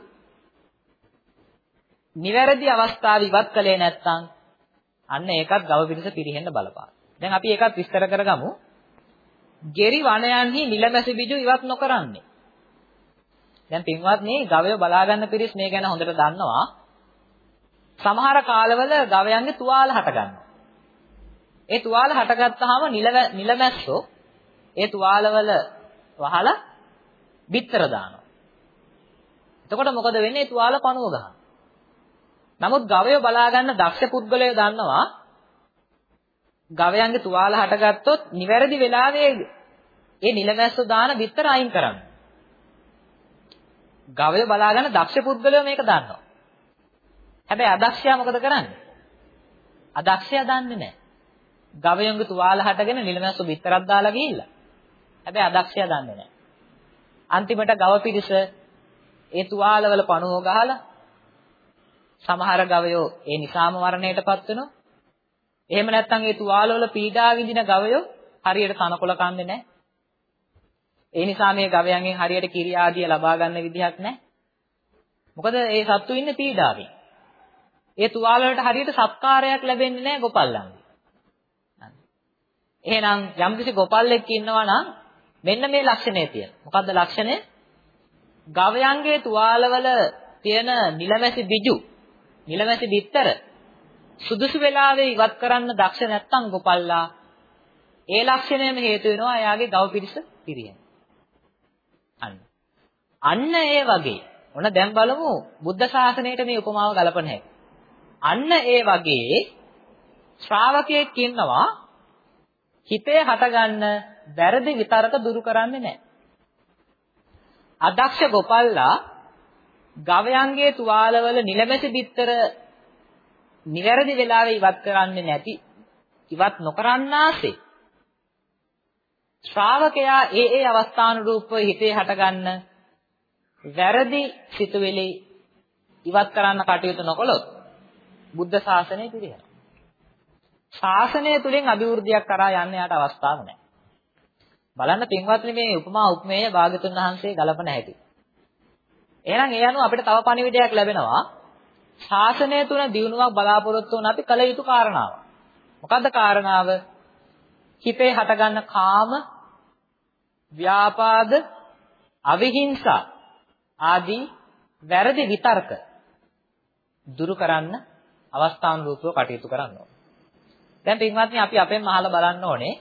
නිවැරදි අවස්ථාව ඉවත් කළේ නැත්නම් අන්න ඒකත් ගව පිරිස පිරිහෙන්න බලපාන. දැන් අපි ඒකත් විස්තර කරගමු. ගෙරි වනයන්හි නිලමැසි බිජු ඉවත් නොකරන්නේ. දැන් පින්වත්නි ගවය බලා ගන්න පිරිස් මේ ගැන හොඳට දන්නවා. සමහර කාලවල ගවයන්ගේ තුවාල හට ගන්නවා. ඒ තුවාල හටගත්තාම නිලමැස්සෝ ඒ තුවාලවල වහලා බිත්තර දානවා. එතකොට මොකද වෙන්නේ? තුවාල පණුව ගන්නවා. නමුත් ගවය බලා ගන්න දක්ෂ පුද්ගලයෝ දන්නවා ගවයන්ගේ තුවාල හටගත්තොත් නිවැරදි වෙලාවේ ඒ නිලමැස්ස දාන බිත්තර අයින් කරන්න. ගවය බලා ගන්න දක්ෂ පුද්ගලයෝ මේක දන්නවා. හැබැයි අදක්ෂයා මොකද කරන්නේ? අදක්ෂයා දන්නේ නැහැ. ගවයන්ගේ තුවාල හටගෙන නිලමැස්ස බිත්තරක් දාලා ගිහිල්ලා. හැබැයි අදක්ෂයා දන්නේ නැහැ. අන්තිමට ගව පිරිස ඒ තුවාලවල පණුව ගහලා සමහර ගවයෝ ඒ නිසාම මරණයටපත් වෙනවා. එහෙම නැත්නම් ඒ තුවාලවල පීඩා විඳින ගවයෝ හරියට තනකොළ කන්නේ නැහැ. ඒ නිසා මේ ගවයන්ගෙන් හරියට කිරි ආදිය ලබා ගන්න විදිහක් නැහැ. මොකද ඒ සත්තු ඉන්නේ පීඩාවෙන්. ඒ තුවාල වලට හරියට සත්කාරයක් ලැබෙන්නේ නැහැ ගොපල්ලන්ගේ. එහෙනම් යම්කිසි ගොපල්ලෙක් ඉන්නවා නම් මෙන්න මේ ලක්ෂණය තියෙන. මොකද්ද ලක්ෂණය? ගවයන්ගේ තුවාලවල තියෙන නිලමැසි බිජු නිලමැසි බිත්තර සුදුසු වෙලාවේ ඉවත් කරන්න දක්ෂ නැත්නම් ගොපල්ලා ඒ ලක්ෂණයම හේතු වෙනවා එයාගේ ගව පිරිස පිරියෙන. අන්න. අන්න ඒ වගේ. ඔන්න දැන් බලමු බුද්ධ ශාසනයට මේ උපමාව ගලපන හැටි. අන්න ඒ වගේ ශ්‍රාවකයෙක් ඉන්නවා හිතේ හටගන්න වැරදි විතරක දුරු කරන්නේ නැහැ. අදක්ෂ ගොපල්ලා ගවයන්ගේ තුවාලවල නිලමැසි බිත්තර නිවැරදි වෙලාවෙ ඉවත් කරන්නේ නැති ඉවත් නොකරන්නාසේ ශ්‍රාවකයා ඒ ඒ අවස්ථානුරූපව හිතේ හටගන්න වැරදි සිතුවිලි ඉවත් කරන්න කටයුතු නොකළොත් බුද්ධ ශාසනය පිළිහෙනවා. ශාසනය තුලින් අභිවෘද්ධියක් කරා යන්න යාට අවස්ථාවක් නැහැ. බලන්න පින්වත්නි මේ උපමා උපමේය භාගතුන් වහන්සේ ගලපන හැටි. එහෙනම් ඒ අනුව අපිට තව පණිවිඩයක් ලැබෙනවා. ශාසනය තුන දිනුවක් බලාපොරොත්තු වුණ අපි කල යුතු කාරණාව. මොකද්ද කාරණාව? හිතේ හටගන්න කාම, ව්‍යාපාද, අවිහිංසා ආදී වැරදි විතර්ක දුරු කරන්න අවස්ථාන රූපව කටයුතු කරන්න ඕනේ. දැන් පින්වත්නි අපි අපෙන් අහලා බලන්න ඕනේ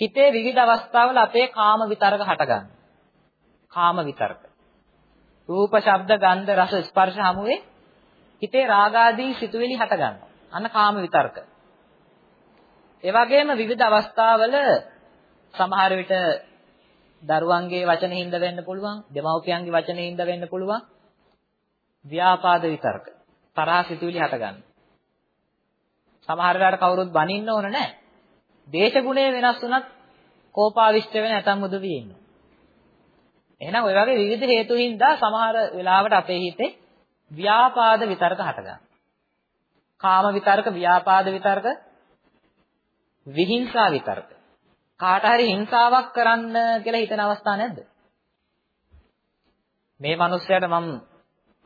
හිතේ විවිධ අවස්ථාවල අපේ කාම විතරක හටගන්න. කාම විතරක. රූප, ශබ්ද, ගන්ධ, රස, ස්පර්ශ හමුවේ හිතේ රාගාදී සිතුවිලි හට ගන්නවා. අන්න කාම විතර්ක. ඒ වගේම විවිධ අවස්ථාවල සමහර විට දරුවන්ගේ වචනින්ද වෙන්න පුළුවන්, දෙමව්පියන්ගේ වචනින්ද වෙන්න පුළුවන්. ව්‍යාපාද විතර්ක. තරහ සිතුවිලි හට ගන්නවා. සමහර වෙලාවට කවුරුත් බනින්න ඕන නැහැ. දේශගුණය වෙනස් වුණත් කෝපාවිෂ්ඨ වෙන ඇතම් උදවිය ඉන්නවා. එහෙනම් ඔය වගේ විවිධ හේතු හින්දා සමහර වෙලාවට අපේ හිතේ ව්‍යාපාද විතරක හටගන්නවා. කාම විතරක, ව්‍යාපාද විතරක, විහිංසා විතරක. කාට හරි හිංසාවක් කරන්න කියලා හිතන අවස්ථා නැද්ද? මේ මිනිස්සයාට මම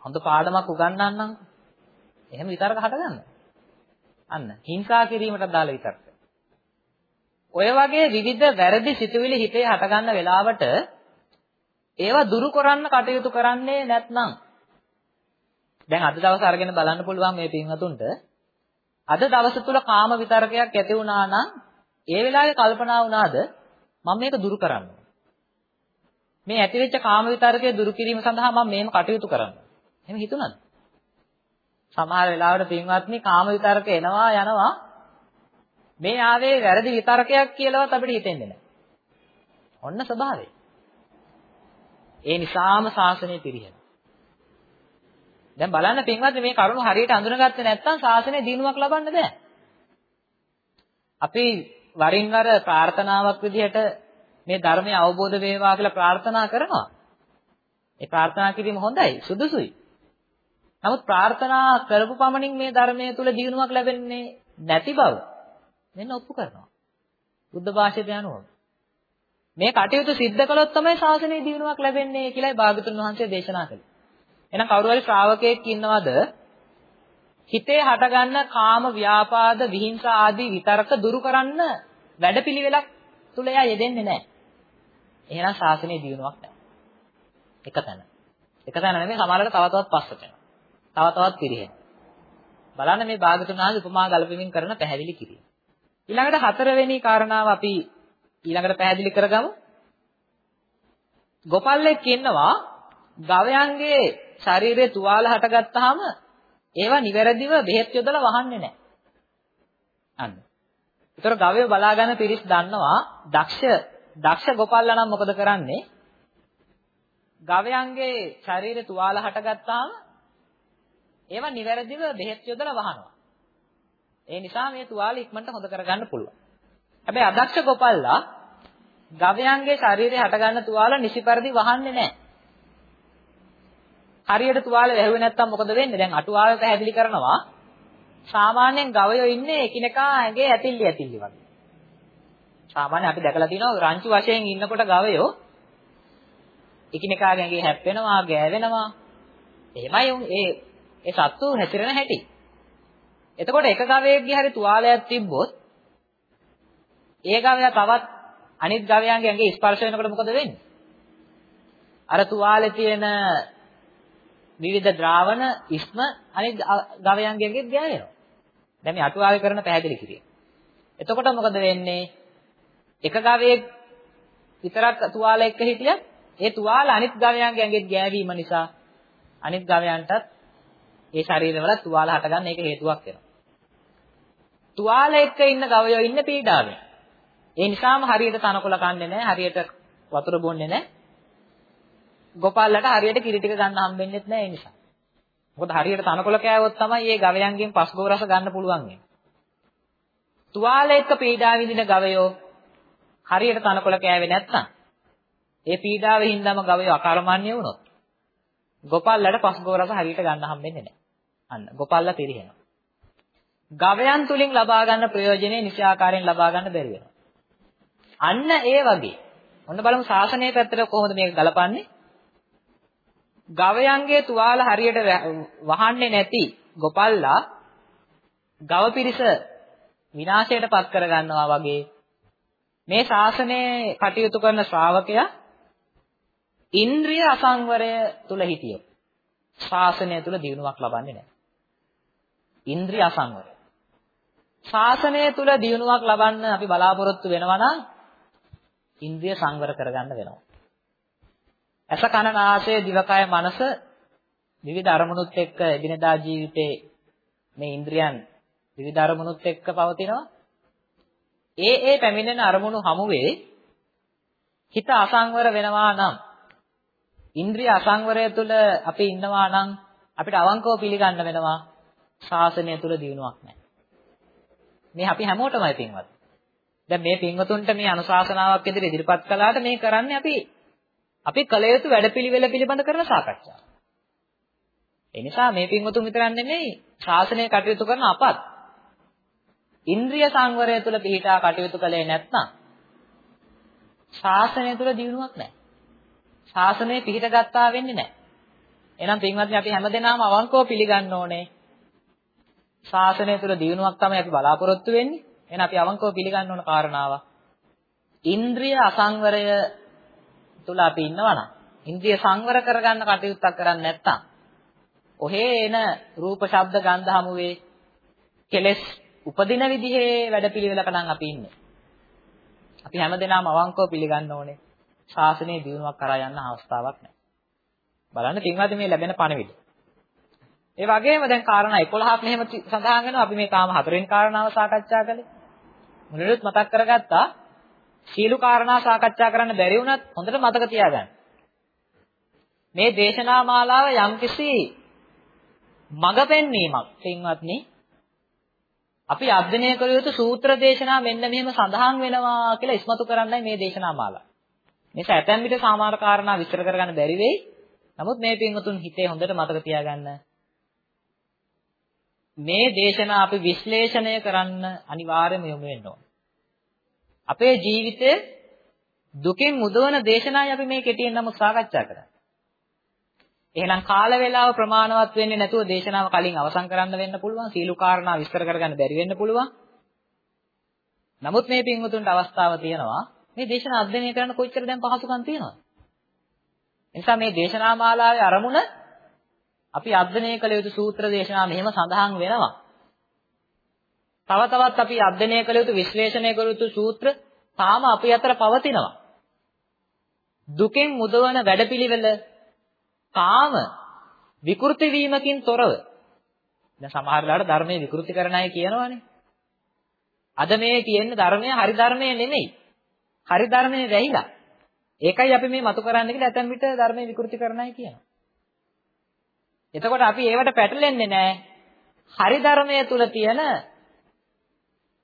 හොඳ පාඩමක් උගන්වන්නම්. එහෙම විතරක හටගන්න. අන්න හිංසා කිරීමට දාලා විතරක. ඔය වගේ විවිධ වැරදි සිතුවිලි හිතේ හටගන්න වෙලාවට ඒවා දුරු කරන්න කටයුතු කරන්නේ නැත්නම් දැන් අද දවස් අරගෙන බලන්න පුළුවන් මේ පින්වතුන්ට අද දවස තුල කාම විතරකයක් ඇති වුණා නම් ඒ වෙලාවේ කල්පනා වුණාද මම මේක දුරු කරන්න මේ ඇතිවෙච්ච කාම විතරකය දුරු කිරීම සඳහා මම මේම කටයුතු කරන්න. එහෙම හිතුණාද? සමහර වෙලාවට පින්වත්නි කාම විතරක එනවා යනවා මේ ආවේ වැරදි විතරකයක් කියලාවත් අපිට හිතෙන්නේ නැහැ. ඔන්න ස්වභාවය. ඒ නිසාම ශාසනය පිරිහෙන. දැන් බලන්න පින්වත්නි මේ කරුණු හරියට අඳුනගත්තේ නැත්නම් ශාසනය දිනුවක් ලබන්න බෑ. අපි වරින් වර ප්‍රාර්ථනාවක් විදිහට මේ ධර්මය අවබෝධ වේවා කියලා ප්‍රාර්ථනා කරනවා. ඒ ප්‍රාර්ථනා කිරීම හොඳයි, සුදුසුයි. නමුත් ප්‍රාර්ථනා කරපු පමණින් මේ ධර්මයේ තුල දිනුවක් ලැබෙන්නේ නැති බව මෙන්න ඔප්පු කරනවා. බුද්ධ භාෂිත යනුව. මේ කටයුතු සිද්ධ කළොත් තමයි ශාසනයේ දිනුවක් ලැබෙන්නේ කියලායි භාගතුන් වහන්සේ දේශනා කළේ. එහෙනම් කවුරු හරි ශ්‍රාවකයෙක් ඉන්නවද හිතේ හටගන්න කාම ව්‍යාපාද විහිංසා ආදී විතරක දුරු කරන්න වැඩපිළිවෙලක් තුල එයා යෙදෙන්නේ නැහැ. එහෙනම් ශාසනයේ දිනුවක් නැහැ. එක තැන. එක තැන නෙමෙයි සමහරවිට තව තවත් පස්සට යනවා. තව තවත් පිරිහෙන. බලන්න මේ භාගතුන් වහන්සේ උපමා ගල්පමින් කරන පැහැදිලි කිරීම. ඊළඟට හතරවෙනි කාරණාව අපි ඊළඟට පැහැදිලි කරගමු. ගොපල්ලෙක් ඉන්නවා ගවයන්ගේ ශරීරයේ තුවාල හටගත්තාම ඒවා නිවැරදිව බෙහෙත් යොදලා වහන්නේ නැහැ. අන්න. ඒතර ගවය බලා ගන්න පිරිස් දන්නවා දක්ෂ දක්ෂ ගොපල්ලා නම් මොකද කරන්නේ? ගවයන්ගේ ශරීරයේ තුවාල හටගත්තාම ඒවා නිවැරදිව බෙහෙත් යොදලා වහනවා. ඒ නිසා මේ තුවාල ඉක්මනට හොද කරගන්න පුළුවන්. හැබැයි අදක්ෂ ගොපල්ලා ගවයන්ගේ ශරීරයේ හටගන්න තුවාල නිසිපරිදි වහන්නේ නැහැ. හරියට තුවාල වැහුවේ නැත්තම් මොකද වෙන්නේ? දැන් අටුවාව පැහැදිලි කරනවා. සාමාන්‍යයෙන් ගවයෝ ඉන්නේ එකිනෙකා ඇඟේ ඇතිල්ලි ඇතිල්ලි වගේ. සාමාන්‍ය අපි දැකලා තියෙනවා රංචු වශයෙන් ඉන්නකොට ගවයෝ එකිනෙකාගේ ඇඟේ හැප්පෙනවා, ගෑවෙනවා. එහෙමයි ඒ ඒ සත්තු හැසිරෙන හැටි. එතකොට එක ගවයෙක්ගේ හරි තුවාලයක් තිබ්බොත් ඒ ගවයා තවත් අනිත් ගවයන්ගේ ඇඟේ ස්පර්ශ වෙනකොට මොකද වෙන්නේ? අර තුවාලේ තියෙන විවිධ ද්‍රාවණ ඉස්ම අනිත් ගවයන්ගේ ඇඟෙත් ගෑවෙනවා. දැන් මේ අටුවාවේ කරන පැහැදිලි කිරීම. එතකොට මොකද වෙන්නේ? එක ගවයෙක් විතරක් තුවාල එක්ක හිටියත් ඒ තුවාල අනිත් ගවයන්ගේ ඇඟෙත් ගෑවීම නිසා අනිත් ගවයන්ටත් ඒ ශරීරවල තුවාල හටගන්න ඒක හේතුවක් වෙනවා. තුවාල එක්ක ඉන්න ගවයෝ ඉන්න පීඩාවෙන්. ඒ නිසාම හරියට තනකොළ කන්නේ නැහැ, හරියට වතුර බොන්නේ නැහැ. ගොපල්ලට හරියට කිරි ටික ගන්න හම්බෙන්නේ නැහැ ඒ නිසා. මොකද හරියට තනකොළ කෑවොත් තමයි මේ ගවයන්ගෙන් පස්ගෝ රස ගන්න පුළුවන් වෙන්නේ. තුවාල එක්ක පීඩා විඳින ගවයෝ හරියට තනකොළ කෑවේ නැත්නම් ඒ පීඩාවෙන් හින්දාම ගවයෝ අකර්මණ්‍ය වුණොත් ගොපල්ලට පස්ගෝ රස හරියට ගන්න හම්බෙන්නේ නැහැ. අන්න ගොපල්ලා පිරිහෙනවා. ගවයන් තුලින් ලබා ගන්න ප්‍රයෝජනෙ නිසි ආකාරයෙන් ලබා ගන්න බැරි වෙනවා. අන්න ඒ වගේ. ඔන්න බලමු ශාසනයේ පැත්තට කොහොමද මේක ගලපන්නේ? ගවයන්ගේ තුවාල හරියට වහන්නේ නැති ගොපල්ලා ගව පිරිස විනාශයට පත් කර ගන්නවා වගේ මේ ශාසනයේ කටයුතු කරන ශ්‍රාවකයා ඉන්ද්‍රිය අසංවරය තුල හිටියොත් ශාසනය තුල දියුණුවක් ලබන්නේ නැහැ. ඉන්ද්‍රිය අසංවරය. ශාසනය තුල දියුණුවක් ලබන්න අපි බලාපොරොත්තු වෙනවා නම් ඉන්ද්‍රිය සංවර කරගන්න වෙනවා. ඇස කන නාසය දිවකය මනස විවිධ අරමුණුත් එක්ක එදිනදා ජීවිතේ මේ ඉන්ද්‍රියන් විවිධ අරමුණුත් එක්ක පවතිනවා. ඒ ඒ පැමිණෙන අරමුණු හමුවේ හිත අසංවර වෙනවා නම් ඉන්ද්‍රිය අසංවරය තුළ අපි ඉන්නවා නම් අපිට අවංකව පිළිගන්න වෙනවා ශාසනය තුළ දිනුවක් නැහැ. මේ අපි හැමෝටමයි පින්වත්. දැන් මේ පින්වතුන්ට මේ අනුශාසනාවක් විදිහට ඉදිරිපත් කළාට මේ කරන්නේ අපි අපි කල යුතු වැඩපිළිවෙල පිළිබඳ කරන සාකච්ඡාවක්. ඒ නිසා මේ පින්වතුන් විතරක් නෙමෙයි ශාසනය කටයුතු කරන අපත් ඉන්ද්‍රිය සංවරය තුළ පිහිටා කටයුතු කළේ නැත්නම් ශාසනය තුළ දියුණුවක් නැහැ. ශාසනය පිහිට ගත්තා වෙන්නේ නැහැ. එහෙනම් පින්වත්නි අපි හැමදෙනාම අවංකව පිළිගන්න ඕනේ. ශාසනය තුළ දියුණුවක් තමයි අපි බලාපොරොත්තු වෙන්නේ. එහෙනම් අපි අවංකව පිළිගන්න ඕන කාරණාව. ඉන්ද්‍රිය අසංවරය තුළ අපි ඉන්නවා නම් ඉන්ද්‍රිය සංවර කරගන්න කටයුත්තක් කරන්නේ නැත්නම් ඔහේ එන රූප ශබ්ද ගන්ධ හමුවේ කෙලෙස් උපදින විදිහේ වැඩපිළිවෙලක නම් අපි ඉන්නේ. අපි හැමදෙනාම අවංකව පිළිගන්න ඕනේ. ශාසනයේ දියුණුවක් කරා යන්න අවස්ථාවක් නැහැ. බලන්න පින්වත්නි මේ ලැබෙන පණවිඩ. ඒ වගේම දැන් කාරණා 11ක් මෙහෙම සඳහන් වෙනවා. අපි මේ කාම හතරෙන් කාරණාව සාකච්ඡා කළේ. මුලිනුත් මතක් කරගත්තා. සීළු කාරණා සාකච්ඡා කරන්න බැරි වුණත් හොඳට මතක තියාගන්න. මේ දේශනා මාලාව යම්කිසි මඟ පෙන්වීමක් පින්වත්නි අපි අධ්‍යයනය කළ යුතු සූත්‍ර දේශනා මෙන්න මෙහෙම සඳහන් වෙනවා කියලා ඉස්මතු කරන්නයි මේ දේශනා මාලාව. නිසා ඇතැම් විට සාමාන්‍ය කාරණා විස්තර කරගන්න බැරි වෙයි. නමුත් මේ පින්වතුන් හිතේ හොඳට මතක තියාගන්න මේ දේශනා අපි විශ්ලේෂණය කරන්න අනිවාර්යයෙන්ම යොමු වෙන්න ඕන. අපේ ජීවිතේ දුකින් මුදවන දේශනායි අපි මේ කෙටියෙන් නමුත් සාකච්ඡා කරන්නේ. එහෙනම් කාල වේලාව ප්‍රමාණවත් වෙන්නේ නැතුව දේශනාව කලින් අවසන් කරන්න වෙන්න පුළුවන්. සීළු කාරණා විස්තර කරගන්න බැරි වෙන්න පුළුවන්. නමුත් මේ පින්වතුන්ට අවස්ථාව තියෙනවා මේ දේශන අධ්‍යයනය කරන්න කොච්චර දැන් පහසුකම් තියෙනවද? නිසා මේ දේශනා මාලාවේ අරමුණ අපි අධ්‍යයනය කළ යුතු සූත්‍ර දේශනා මෙහෙම සඳහන් වෙනවා. තව තවත් අපි අධ්‍යයනය කළ යුතු විශ්ලේෂණය කළ යුතු සූත්‍ර තාම අපි අතර පවතිනවා. දුකෙන් මුදවන වැඩපිළිවෙල තාම විකෘති වීමකින් තොරව දැන් සමහර වෙලාවට ධර්මයේ විකෘති කරන අය කියනවානේ. අද මේ කියන්නේ ධර්මය හරි ධර්මය නෙමෙයි. හරි ධර්මයේ වැහිලා. ඒකයි අපි මේ මතු කරන්න කියලා ඇතැම් විට ධර්මයේ විකෘති කරන අය කියනවා. එතකොට අපි ඒවට පැටලෙන්නේ නැහැ. හරි ධර්මයේ තුල තියෙන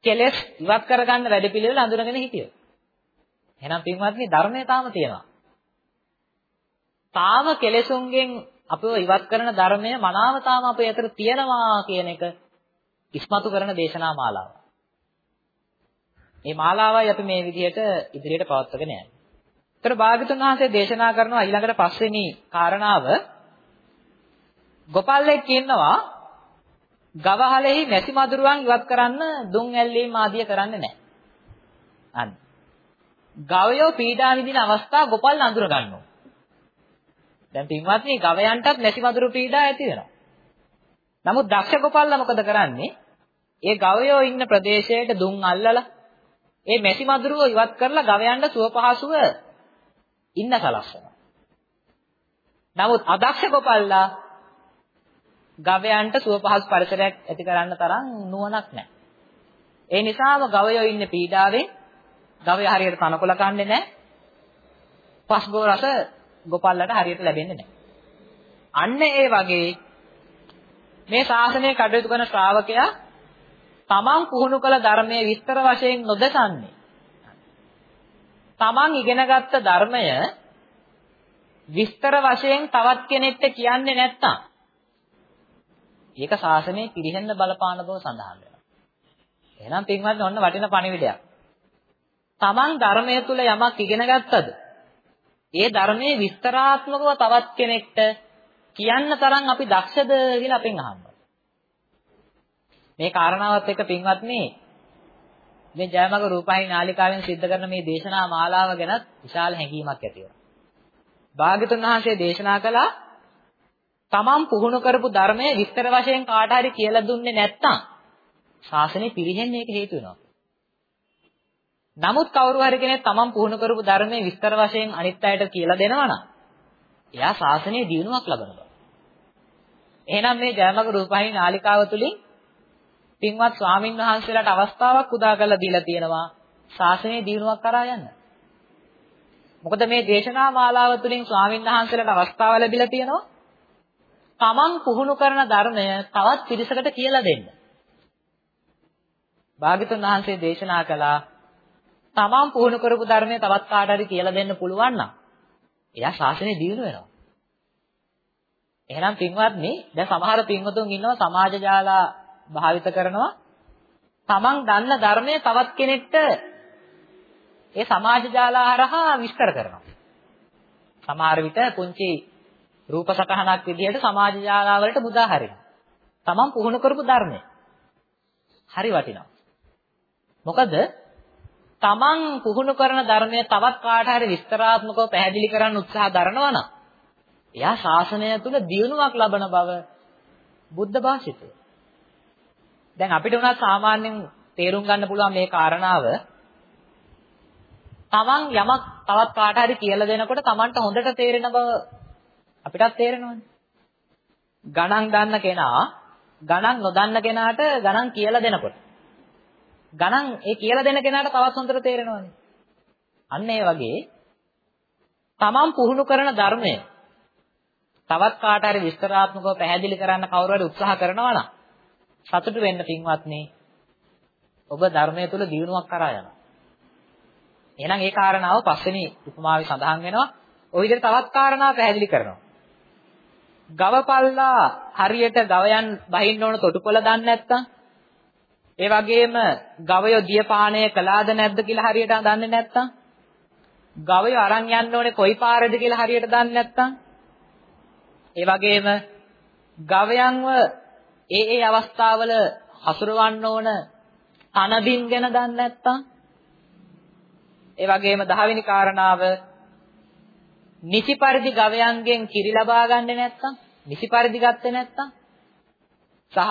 කෙලෙස් ඉවත් කරගන්න වැඩපිළිවෙල අඳුරගෙන හිටියොත්. එහෙනම් පින්වත්නි ධර්මයේ තාම තියෙනවා. තාම කෙලෙසුන්ගෙන් අපව ඉවත් කරන ධර්මය මනාව තාම අපේ අතර තියෙනවා කියන එක ඉස්මතු කරන දේශනා මාලාව. මේ මාලාවයි අපි මේ විදිහට ඉදිරියට පවත්වාගෙන යන්නේ. ඒතර භාගතුන් වහන්සේ දේශනා කරනවා ඊළඟට පස්වෙනි කාරණාව ගොපල්ලෙක් ඉන්නවා ගවහලෙහි මැසි මදුරුවන් ඉවත් කරන්න දුම් ඇල්ලීම් ආදිය කරන්නේ නැහැ. අන්න. ගවයෝ පීඩා විඳින අවස්ථා ගොපල් අඳුර ගන්නවා. දැන් පින්වත්නි ගවයන්ටත් මැසි මදුරු පීඩා ඇති වෙනවා. නමුත් දක්ෂ ගොපල්ලා මොකද කරන්නේ? ඒ ගවයෝ ඉන්න ප්‍රදේශයට දුම් අල්ලලා ඒ මැසි මදුරුව ඉවත් කරලා ගවයන්ට සුව පහසුව ඉන්න සලස්සනවා. නමුත් අදක්ෂ ගොපල්ලා ගවයන්ට සුව පහසු පරිසරයක් ඇති කරන්න තරම් නුවණක් නැහැ. ඒ නිසාම ගවයෝ ඉන්නේ පීඩාවෙන් ගවය හරියට තනකොළ කන්නේ නැහැ. පස්ගෝ රස ගොපල්ලට හරියට ලැබෙන්නේ නැහැ. අන්න ඒ වගේ මේ ශාසනය කටයුතු කරන ශ්‍රාවකයා තමන් පුහුණු කළ ධර්මයේ විස්තර වශයෙන් නොදසන්නේ. තමන් ඉගෙනගත්ත ධර්මය විස්තර වශයෙන් තවත් කෙනෙක්ට කියන්නේ නැත්තම් ඒක ශාසනයේ පිළිහෙන්න බලපාන බව සඳහන් වෙනවා. එහෙනම් පින්වත්නි ඔන්න වටින පණිවිඩයක්. තමන් ධර්මයේ තුල යමක් ඉගෙන ගත්තද? ඒ ධර්මයේ විස්තරාත්මකව තවත් කෙනෙක්ට කියන්න තරම් අපි දක්ෂද කියලා අපෙන් අහනවා. මේ කාරණාවත් එක්ක පින්වත්නි මේ ජයමග රූපහි නාලිකාවෙන් සිද්ධ කරන මේ දේශනා මාලාව ගැන විශාල හැඟීමක් ඇති වෙනවා. භාග්‍යතුන් වහන්සේ දේශනා කළා තමන් පුහුණු කරපු ධර්මයේ විස්තර වශයෙන් කාට හරි කියලා දුන්නේ නැත්නම් ශාසනය පිරිහෙන්නේ ඒක හේතු වෙනවා. නමුත් කවුරු හරි කෙනෙක් තමන් පුහුණු කරපු ධර්මයේ විස්තර වශයෙන් අනිත් අයට කියලා දෙනවා නම් එයා ශාසනයේ දියුණුවක් ලබනවා. එහෙනම් මේ ජයමග රූපහි නාලිකාව තුලින් පින්වත් ස්වාමින් වහන්සේලාට අවස්ථාවක් උදා කරලා දීලා තියෙනවා ශාසනයේ දියුණුවක් කරා යන්න. මොකද මේ දේශනා මාලාව තුළින් ස්වාමින් වහන්සේලාට අවස්ථාව ලැබිලා තියෙනවා තමන් පුහුණු කරන ධර්මය තවත් පිරිසකට කියලා දෙන්න. භාග්‍යතුන් වහන්සේ දේශනා කළා තමන් පුහුණු කරපු ධර්මය තවත් කාට හරි කියලා දෙන්න පුළුවන් නම් එයා ශාසනය දියුණු වෙනවා. එහෙනම් පින්වත්නි දැන් සමහර පින්වතුන් ඉන්නවා සමාජ ජාලා භාවිත කරනවා තමන් දන්න ධර්මය තවත් කෙනෙක්ට ඒ සමාජ ජාලා හරහා විස්තර කරනවා. සමහර විට පුංචි රූප සටහනක් විදිහට සමාජ ජාලා වලට මුදා හරිනවා. තමන් පුහුණු කරපු ධර්මය. හරි වටිනවා. මොකද තමන් පුහුණු කරන ධර්මය තවත් කාට හරි විස්තරාත්මකව පැහැදිලි කරන්න උත්සාහ දරනවා නම් එයා ශාසනය තුල දියුණුවක් ලබන බව බුද්ධ භාෂිතය. දැන් අපිට උනත් සාමාන්‍යයෙන් තේරුම් ගන්න පුළුවන් මේ කාරණාව තමන් යමක් තවත් කාට හරි කියලා දෙනකොට තමන්ට හොඳට තේරෙන බව අපිටත් තේරෙනවනේ. ගණන් දන්න කෙනා ගණන් නොදන්න කෙනාට ගණන් කියලා දෙනකොට ගණන් ඒ කියලා දෙන කෙනාට තවත් හොඳට තේරෙනවනේ. අන්න ඒ වගේ තමන් පුහුණු කරන ධර්මය තවත් කාට හරි විස්තරාත්මකව පැහැදිලි කරන්න කවුරු හරි උත්සාහ කරනවා නම් සතුටු වෙන්න පින්වත්නි ඔබ ධර්මය තුල දියුණුවක් කරා යනවා. එහෙනම් ඒ කාරණාව පස්වෙනි උපමාවේ සඳහන් වෙනවා. ওই විදිහට තවත් කාරණා පැහැදිලි කරනවා. ගවපල්ලා හරියට ගවයන් බහින්න ඕන තොටුපොළ දන්නේ නැත්නම් ඒ වගේම ගවයෝ දියපානය කළාද නැද්ද කියලා හරියට දන්නේ නැත්නම් ගවයෝ අරන් යන්න ඕනේ කොයි පාරද කියලා හරියට දන්නේ නැත්නම් ඒ වගේම ගවයන්ව ඒ ඒ අවස්ථාවල හසුරවන්න ඕන තනදින් ගැන දන්නේ නැත්නම් ඒ වගේම දහවෙනි කාරණාව නිසි පරිදි ගවයන්ගෙන් කිරි ලබා ගන්නෙ නැත්නම් නිසි පරිදි ගත්තේ නැත්නම් සහ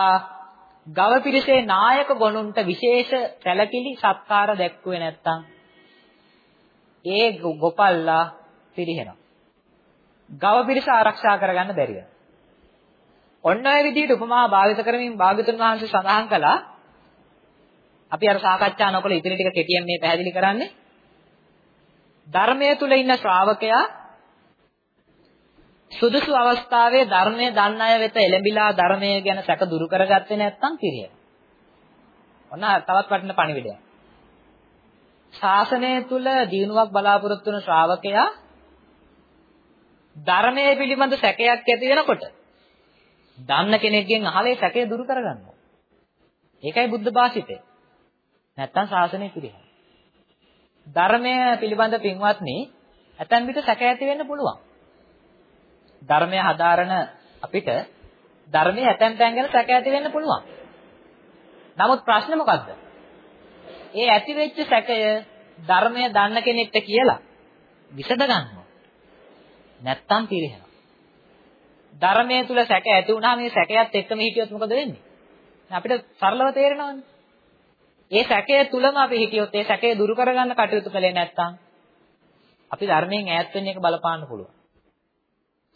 ගව පිරිසේ නායක ගොනුන්ට විශේෂ සැලකිලි සත්කාර දැක්ුවේ නැත්නම් ඒ ගොපල්ලා පිරිහෙනවා. ගව පිරිස ආරක්ෂා කරගන්න බැරිය. ඔන්න ඔය විදිහට උපමා භාවිත කරමින් භාගතුන් වහන්සේ සඳහන් කළා අපි අර සාකච්ඡා නොකළ ඉතිරි ටික කෙටියෙන් මේ පැහැදිලි කරන්නේ ධර්මයේ තුල ඉන්න ශ්‍රාවකයා සුදුසු අවස්ථාවේ ධර්මයේ දන්න අය වෙත එළඹිලා ධර්මය ගැන සැක දුරු කරගත්තේ නැත්නම් පිරියන. ඔන්න තවත් වටින පණිවිඩයක්. ශාසනය තුල දිනුවක් බලාපොරොත්තු වන ශ්‍රාවකයා ධර්මයේ පිළිබඳ සැකයක් ඇති වෙනකොට දන්න කෙනෙක්ගෙන් අහලා ඒ සැකය දුරු කරගන්නවා. ඒකයි බුද්ධ භාෂිතය. නැත්තම් ශාසනය පිළිහන. ධර්මය පිළිබඳ පින්වත්නි ඇතැම් විට සැක ඇති වෙන්න පුළුවන්. ධර්මය හදාරන අපිට ධර්මයේ ඇතැම් තැන් ගැන සැක ඇති වෙන්න පුළුවන්. නමුත් ප්‍රශ්නේ මොකද්ද? ඒ ඇති වෙච්ච සැකය ධර්මය දන්න කෙනෙක්ට කියලා විසඳ ගන්නවා. නැත්තම් පිරිහෙනවා. ධර්මයේ තුල සැක ඇති වුණාම මේ සැකයත් එක්කම හිටියොත් මොකද වෙන්නේ? අපිට සරලව තේරෙනවනේ. ඒ සැකය තුලම අපි හිටියොත් ඒ සැකය දුරු කරගන්න කටයුතු කළේ නැත්නම් අපි ධර්මයෙන් ඈත් වෙන්න එක බලපාන්න පුළුවන්.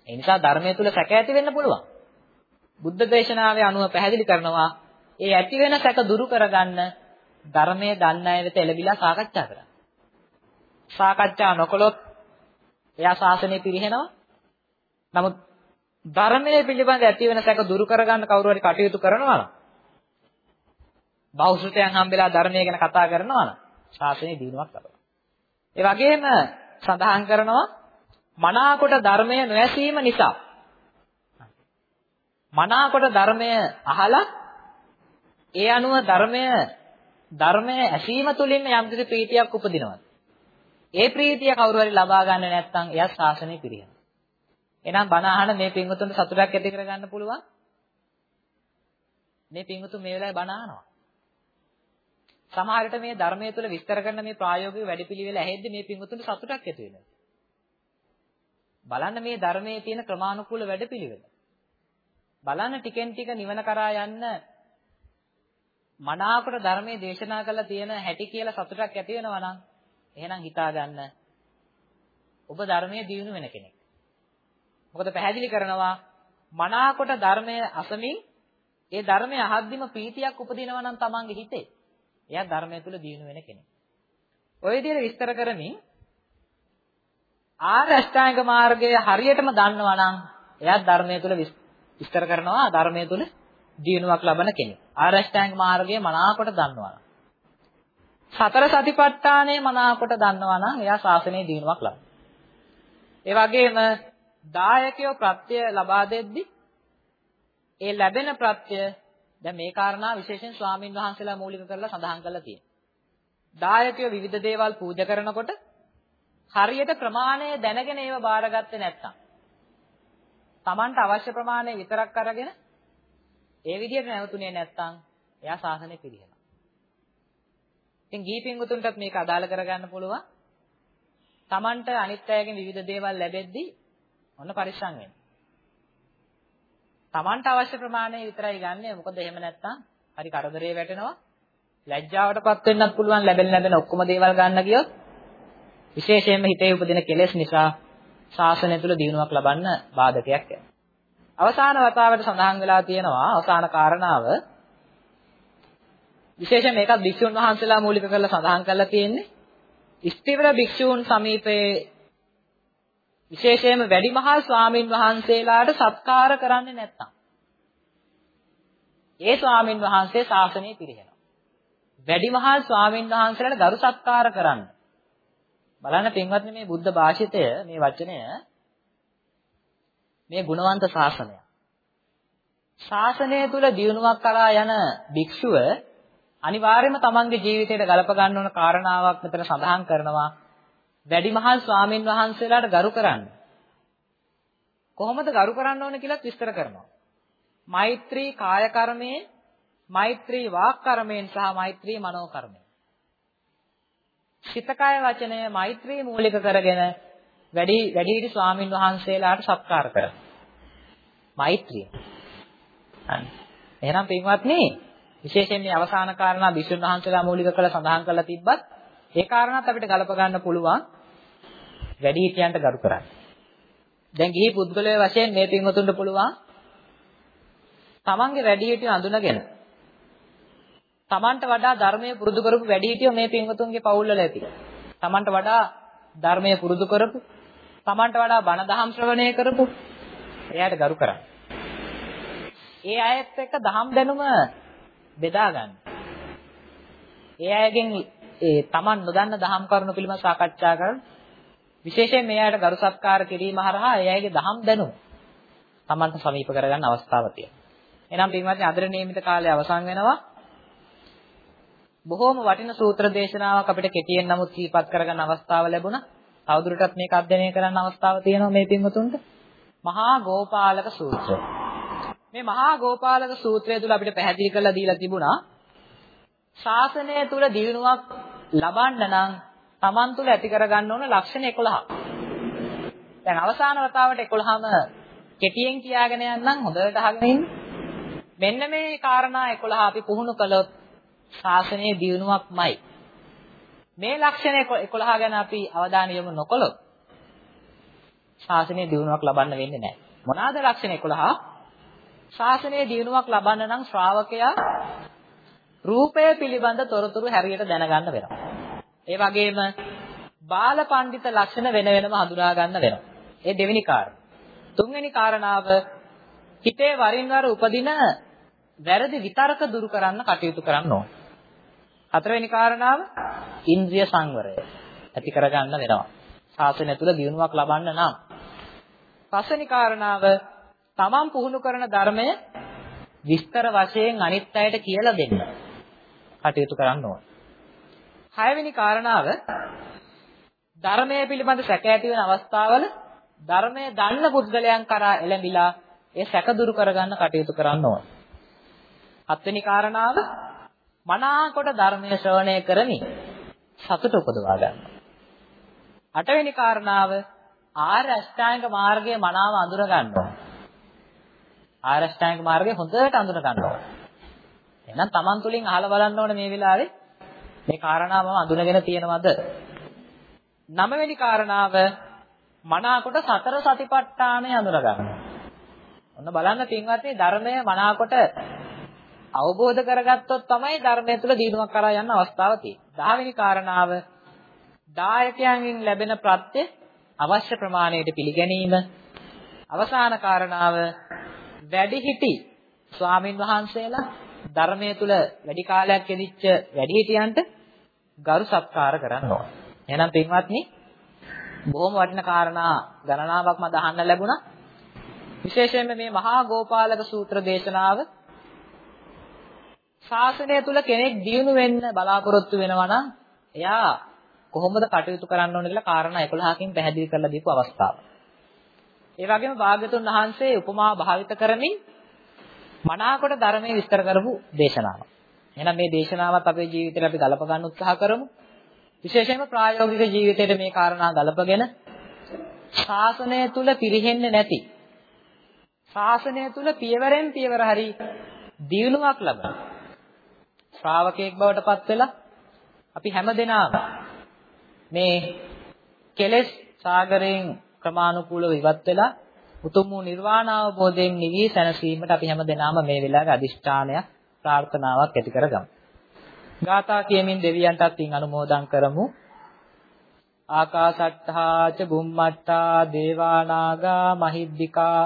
ඒ නිසා ධර්මයේ තුල සැක ඇති වෙන්න පුළුවන්. බුද්ධ දේශනාවේ අනුව පැහැදිලි කරනවා ඒ ඇති වෙන සැක දුරු කරගන්න ධර්මයේ දන්න අය වෙත එළඹිලා සාකච්ඡා කරන්න. සාකච්ඡා නොකළොත් එයා ශාසනය පිරිහෙනවා. නමුත් ධර්මයේ පිළිබඳ ඇති වෙන සැක දුරු කරගන්න කවුරු හරි කටයුතු කරනවා නම් බෞද්ධයන් හම්බෙලා ධර්මය ගැන කතා කරනවා නම් ශාසනය දිනුවක් ලබනවා. ඒ වගේම සඳහන් කරනවා මනාකොට ධර්මය නොඇසීම නිසා මනාකොට ධර්මය අහලා ඒ අනුව ධර්මය ධර්මය ඇසීම තුළින් යම්කිසි ප්‍රීතියක් උපදිනවා. ඒ ප්‍රීතිය කවුරු හරි ලබා ගන්න නැත්නම් එයා ශාසනය පිරියනවා. එහෙනම් බණ අහන මේ පින්වතුන්ට සතුටක් ඇති කරගන්න පුළුවන්. මේ පින්වතුන් මේ වෙලාවේ බණ අහනවා. සමහර විට මේ ධර්මයේ තුල විස්තර කරන මේ ප්‍රායෝගික වැඩපිළිවෙල ඇහෙද්දි මේ පින්වතුන්ට සතුටක් ඇති වෙනවා. බලන්න මේ ධර්මයේ තියෙන ක්‍රමානුකූල වැඩපිළිවෙල. බලන්න ටිකෙන් ටික නිවන කරා යන්න මනාකොට ධර්මයේ දේශනා කළා තියෙන හැටි කියලා සතුටක් ඇති වෙනවා නම් එහෙනම් හිතා ගන්න ඔබ ධර්මයේ දියුණු වෙන කෙනෙක්. මොකද පැහැදිලි කරනවා මනාකොට ධර්මයේ අසමින් ඒ ධර්මය අහද්දිම ප්‍රීතියක් උපදිනවා නම් තමන්ගේ හිතේ. එයා ධර්මය තුල දියුණු වෙන කෙනෙක්. ඔය විදිහට විස්තර කරමින් ආර්ය අෂ්ටාංග මාර්ගය හරියටම දන්නවා නම් එයා ධර්මයේ තුල විස්තර කරනවා ධර්මයේ තුල දිනුවක් ලබන කෙනෙක්. ආර්ය අෂ්ටාංග මාර්ගය මනාකොට දන්නවා. සතර සතිපට්ඨානය මනාකොට දන්නවා නම් එයා ශාසනයේ දිනුවක් ලබනවා. ඒ වගේම දායකයෝ ප්‍රත්‍ය ලබා දෙද්දි ඒ ලැබෙන ප්‍රත්‍ය දැන් මේ කාරණා විශේෂයෙන් ස්වාමින් වහන්සේලා මූලික කරලා සඳහන් කරලා තියෙනවා. දායකයෝ විවිධ දේවල් පූජා කරනකොට හරියට ප්‍රමාණය දැනගෙන ඒව බාරගත්තේ නැත්නම් Tamanට අවශ්‍ය ප්‍රමාණය විතරක් අරගෙන ඒ විදිහට නැවතුනේ නැත්නම් එයා සාසනය පිළිහෙනවා. ඉතින් ගීපින් උතුන්ටත් මේක අදාළ කරගන්න පුළුවන්. Tamanට අනිත් අයගෙන් විවිධ දේවල් ලැබෙද්දී ඔන්න පරිස්සම් වෙන්න. Tamanට අවශ්‍ය ප්‍රමාණය විතරයි ගන්නෙ. මොකද එහෙම නැත්නම් හරි කරදරේ වැටෙනවා. ලැජ්ජාවටපත් වෙන්නත් පුළුවන් ලැබෙන ලැබෙන ඔක්කොම දේවල් ගන්න ගියොත් විශේෂයෙන්ම හිතේ උපදින කෙලෙස් නිසා ශාසනය තුල දිනුවක් ලබන්න බාධකයක් වෙනවා. අවසාන වතාවට සඳහන් වෙලා තියෙනවා අවසාන කාරණාව විශේෂයෙන් මේකත් භික්ෂුන් වහන්සේලා මූලික කරලා සඳහන් කරලා තියෙන්නේ ස්ථිවර භික්ෂූන් සමීපයේ විශේෂයෙන්ම වැඩිමහල් ස්වාමින් වහන්සේලාට සත්කාර කරන්නේ නැත්තම් ඒ ස්වාමින් වහන්සේ ශාසනය පිරිහෙනවා. වැඩිමහල් ස්වාමින් වහන්සේලාට ගරු සත්කාර කරන්න. බලන්න පින්වත්නි මේ බුද්ධ භාෂිතය මේ වචනය මේ ගුණවන්ත ශාසනය. ශාසනය තුල දියුණුවක් කරා යන භික්ෂුව අනිවාර්යයෙන්ම තමන්ගේ ජීවිතයට ගලප ගන්න ඕන කාරණාවක් මෙතන සඳහන් කරනවා වැඩිමහල් ස්වාමින් වහන්සේලාට ගරු කරන්න. කොහොමද ගරු කරන්න ඕන කියලාත් විස්තර කරනවා. මෛත්‍රී කාය කර්මයෙන්, මෛත්‍රී වාක් කර්මයෙන් සහ මෛත්‍රී මනෝ කර්මයෙන්. සිතකය වචනය මෛත්‍රී මූලික කරගෙන වැඩි වැඩිහිටි ස්වාමින් වහන්සේලාට සත්කාර කරනවා. මෛත්‍රිය. හරි. එහෙනම් පින්වත්නි විශේෂයෙන් මේ අවසාන කාරණා විසුණු වහන්සේලා මූලික කළ සඳහන් කරලා තිබ්බත් ඒ කාරණාත් අපිට ගලප ගන්න පුළුවන් වැඩිහිටියන්ට ගරු කරන්න. දැන් ගිහි පුද්ගලයා වශයෙන් මේ පින්වතුන්ට පුළුවන් තමන්ගේ වැඩිහිටියෝ අඳුනගෙන තමන්ට වඩා ධර්මයේ පුරුදු කරපු වැඩිහිටියෝ මේ පින්වතුන්ගේ පවුල්වල ඇති. තමන්ට වඩා ධර්මයේ පුරුදු කරපු, තමන්ට වඩා බණ දහම් ශ්‍රවණය කරපු එයාට ගරු කරන්න. ඒ අයත් එක්ක දහම් දැනුම බෙදා ගන්න. ඒ අයගෙන් ඒ Taman නොදන්න දහම් කරුණු පිළිබඳව සාකච්ඡා කරන විශේෂයෙන් මේ අයට ගරු සත්කාර කිරීම හරහා ඒ අයගේ දහම් දැනුම Tamanට සමීප කරගන්න අවස්ථාවක් තියෙනවා. එහෙනම් පින්වත්නි අදට නියමිත කාලය අවසන් වෙනවා. බොහෝම වටින සූත්‍ර දේශනාවක් අපිට කෙටියෙන් නමුත් සිහිපත් කරගන්න අවස්ථාව ලැබුණා. තවදුරටත් මේක අධ්‍යයනය කරන්න අවස්ථාව තියෙනවා මේ පින්වතුන්ට. මහා ගෝපාලක සූත්‍රය. මේ මහා ගෝපාලක සූත්‍රය තුල අපිට පැහැදිලි කරලා දීලා තිබුණා ශාසනය තුල දිනුවක් ලබන්න නම් Taman තුල ඇති කරගන්න ඕන ලක්ෂණ 11ක්. දැන් අවසාන වතාවට 11ම කෙටියෙන් කියාගෙන යන්නම් හොඳට අහගෙන ඉන්න. මෙන්න මේ කාරණා 11 අපි පුහුණු කළොත් ශාසනයේ දිනුවක්මයි. මේ ලක්ෂණ 11 ගැන අපි අවධානය යොමු නොකළොත් ශාසනයේ දිනුවක් ලබන්න වෙන්නේ නැහැ. මොනවාද ලක්ෂණ 11? ශාසනයේ දිනුවක් ලබන්න නම් ශ්‍රාවකයා රූපය පිළිබඳ තොරතුරු හැරියට දැනගන්න වෙනවා. ඒ වගේම බාල පඬිත ලක්ෂණ වෙන වෙනම හඳුනා ගන්න වෙනවා. ඒ දෙවෙනි කාරණා. තුන්වෙනි කාරණාව හිතේ වරින් වර උපදින වැරදි විතරක දුරු කරන්න කටයුතු කරන්න ඕන. හතරවෙනි කාරණාව ඉන්ද්‍රිය සංවරය ඇති කරගන්න වෙනවා. ශාසනය තුල දිනුවක් ලබන්න නම් පස්වෙනි කාරණාව තමන් පුහුණු කරන ධර්මය විස්තර වශයෙන් අනිත් අයට කියලා දෙන්න. කටයුතු කරන්න ඕන. හයවෙනි කාරණාව ධර්මයේ පිළිබඳ සැක ඇති වෙන අවස්ථාවල ධර්මයේ දන්න පුද්ගලයන් කරා එළඹිලා ඒ සැක දුරු කරගන්න කටයුතු කරන්න ඕන. හත්වෙනි කාරණාව මනාකොට ධර්මයේ ශ්‍රවණය කරමින් සතුට උපදවා ගන්න. අටවෙනි කාරණාව ආර්ය අෂ්ටාංග මාර්ගයේ මනාව අඳුර ගන්න ඕන. ආරෂ්ඨාංග මාර්ගය හොඳට අඳුන ගන්න ඕනේ. එහෙනම් Taman තුලින් අහලා බලන්න ඕනේ මේ වෙලාවේ මේ කාරණා මම අඳුනගෙන තියෙනවද? නවවෙනි කාරණාව මනාකොට සතර සතිපට්ඨානය අඳුන ගන්න. ඔන්න බලන්න පින්වත්නි ධර්මය මනාකොට අවබෝධ කරගත්තොත් තමයි ධර්මය තුළ දිනුවක් කරා යන්න අවස්ථාව තියෙන්නේ. දහවෙනි කාරණාව දායකයන්ගෙන් ලැබෙන ප්‍රත්‍ය අවශ්‍ය ප්‍රමාණයට පිළිගැනීම. අවසාන කාරණාව වැඩිහිටි ස්වාමින් වහන්සේලා ධර්මයේ තුල වැඩි කාලයක් යෙදිච්ච වැඩිහිටියන්ට ගරු සත්කාර කරන්න ඕන. එහෙනම් පින්වත්නි බොහොම වටින කාරණා ගණනාවක්ම අහන්න ලැබුණා. විශේෂයෙන්ම මේ මහා ගෝපාලක සූත්‍ර දේශනාව ශාසනය තුල කෙනෙක් දියුණු වෙන්න බලාපොරොත්තු වෙනවා නම් එයා කොහොමද කටයුතු කරන්න ඕන කියලා කාරණා 11කින් පැහැදිලි කරලා දීපු අවස්ථාව. ඒ වගේම භාග්‍යතුන් වහන්සේ උපමා භාවිත කරමින් මනාකොට ධර්මයේ විස්තර කරපු දේශනාවක්. එහෙනම් මේ දේශනාවත් අපේ ජීවිතේට අපි ගලප ගන්න උත්සාහ කරමු. විශේෂයෙන්ම ප්‍රායෝගික ජීවිතේට මේ කාරණා ගලපගෙන ශාසනය තුල පිරෙහෙන්නේ නැති ශාසනය තුල පියවරෙන් පියවර හරි දියුණුවක් ලබන ශ්‍රාවකයෙක් බවට පත් වෙලා අපි හැමදෙනාම මේ කෙලෙස් සාගරයෙන් ක්‍රමානුකූලව ඉවත් වෙලා උතුම් වූ නිර්වාණ අවබෝධයෙන් නිවී සැනසීමට අපි හැමදෙනාම මේ වෙලාවේ අදිෂ්ඨානයක් ප්‍රාර්ථනාවක් ඇති කරගමු. ගාථා කියමින් දෙවියන්ටත් පින් අනුමෝදන් කරමු. ආකාසට්ඨා ච බුම්මට්ඨා දේවානාගා මහිද්దికා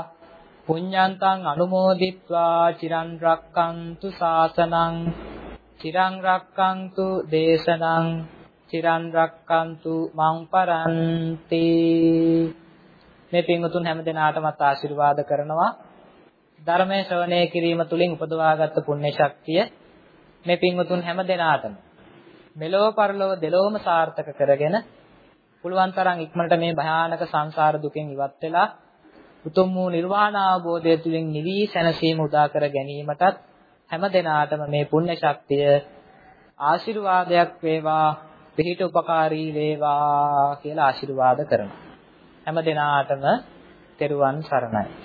පුඤ්ඤන්තං අනුමෝදිත්වා චිරන් රක්කන්තු සාසනං චිරන් රක්කන්තු දේශනං චිරන් රක්කන්තු මං පරන්ති මේ පින්වතුන් හැම දිනාටමත් ආශිර්වාද කරනවා. ධර්මයේ ශ්‍රවණය කිරීම තුළින් උපදවාගත් පුණ්‍ය ශක්තිය මේ පින්වතුන් හැම දිනාටම. මෙලොව පරලොව දෙලොවම සාර්ථක කරගෙන පුළුවන් තරම් ඉක්මනට මේ භයානක සංසාර දුකෙන් ඉවත් වෙලා උතුම් වූ නිර්වාණ අවබෝධය තුළින් නිවි සැනසීම උදා කර ගැනීමටත් හැම දිනාටම මේ පුණ්‍ය ශක්තිය ආශිර්වාදයක් වේවා පිහිට උපකාරී වේවා කියලා ආශිර්වාද කරනවා. හැම දිනාටම තෙරුවන් සරණයි.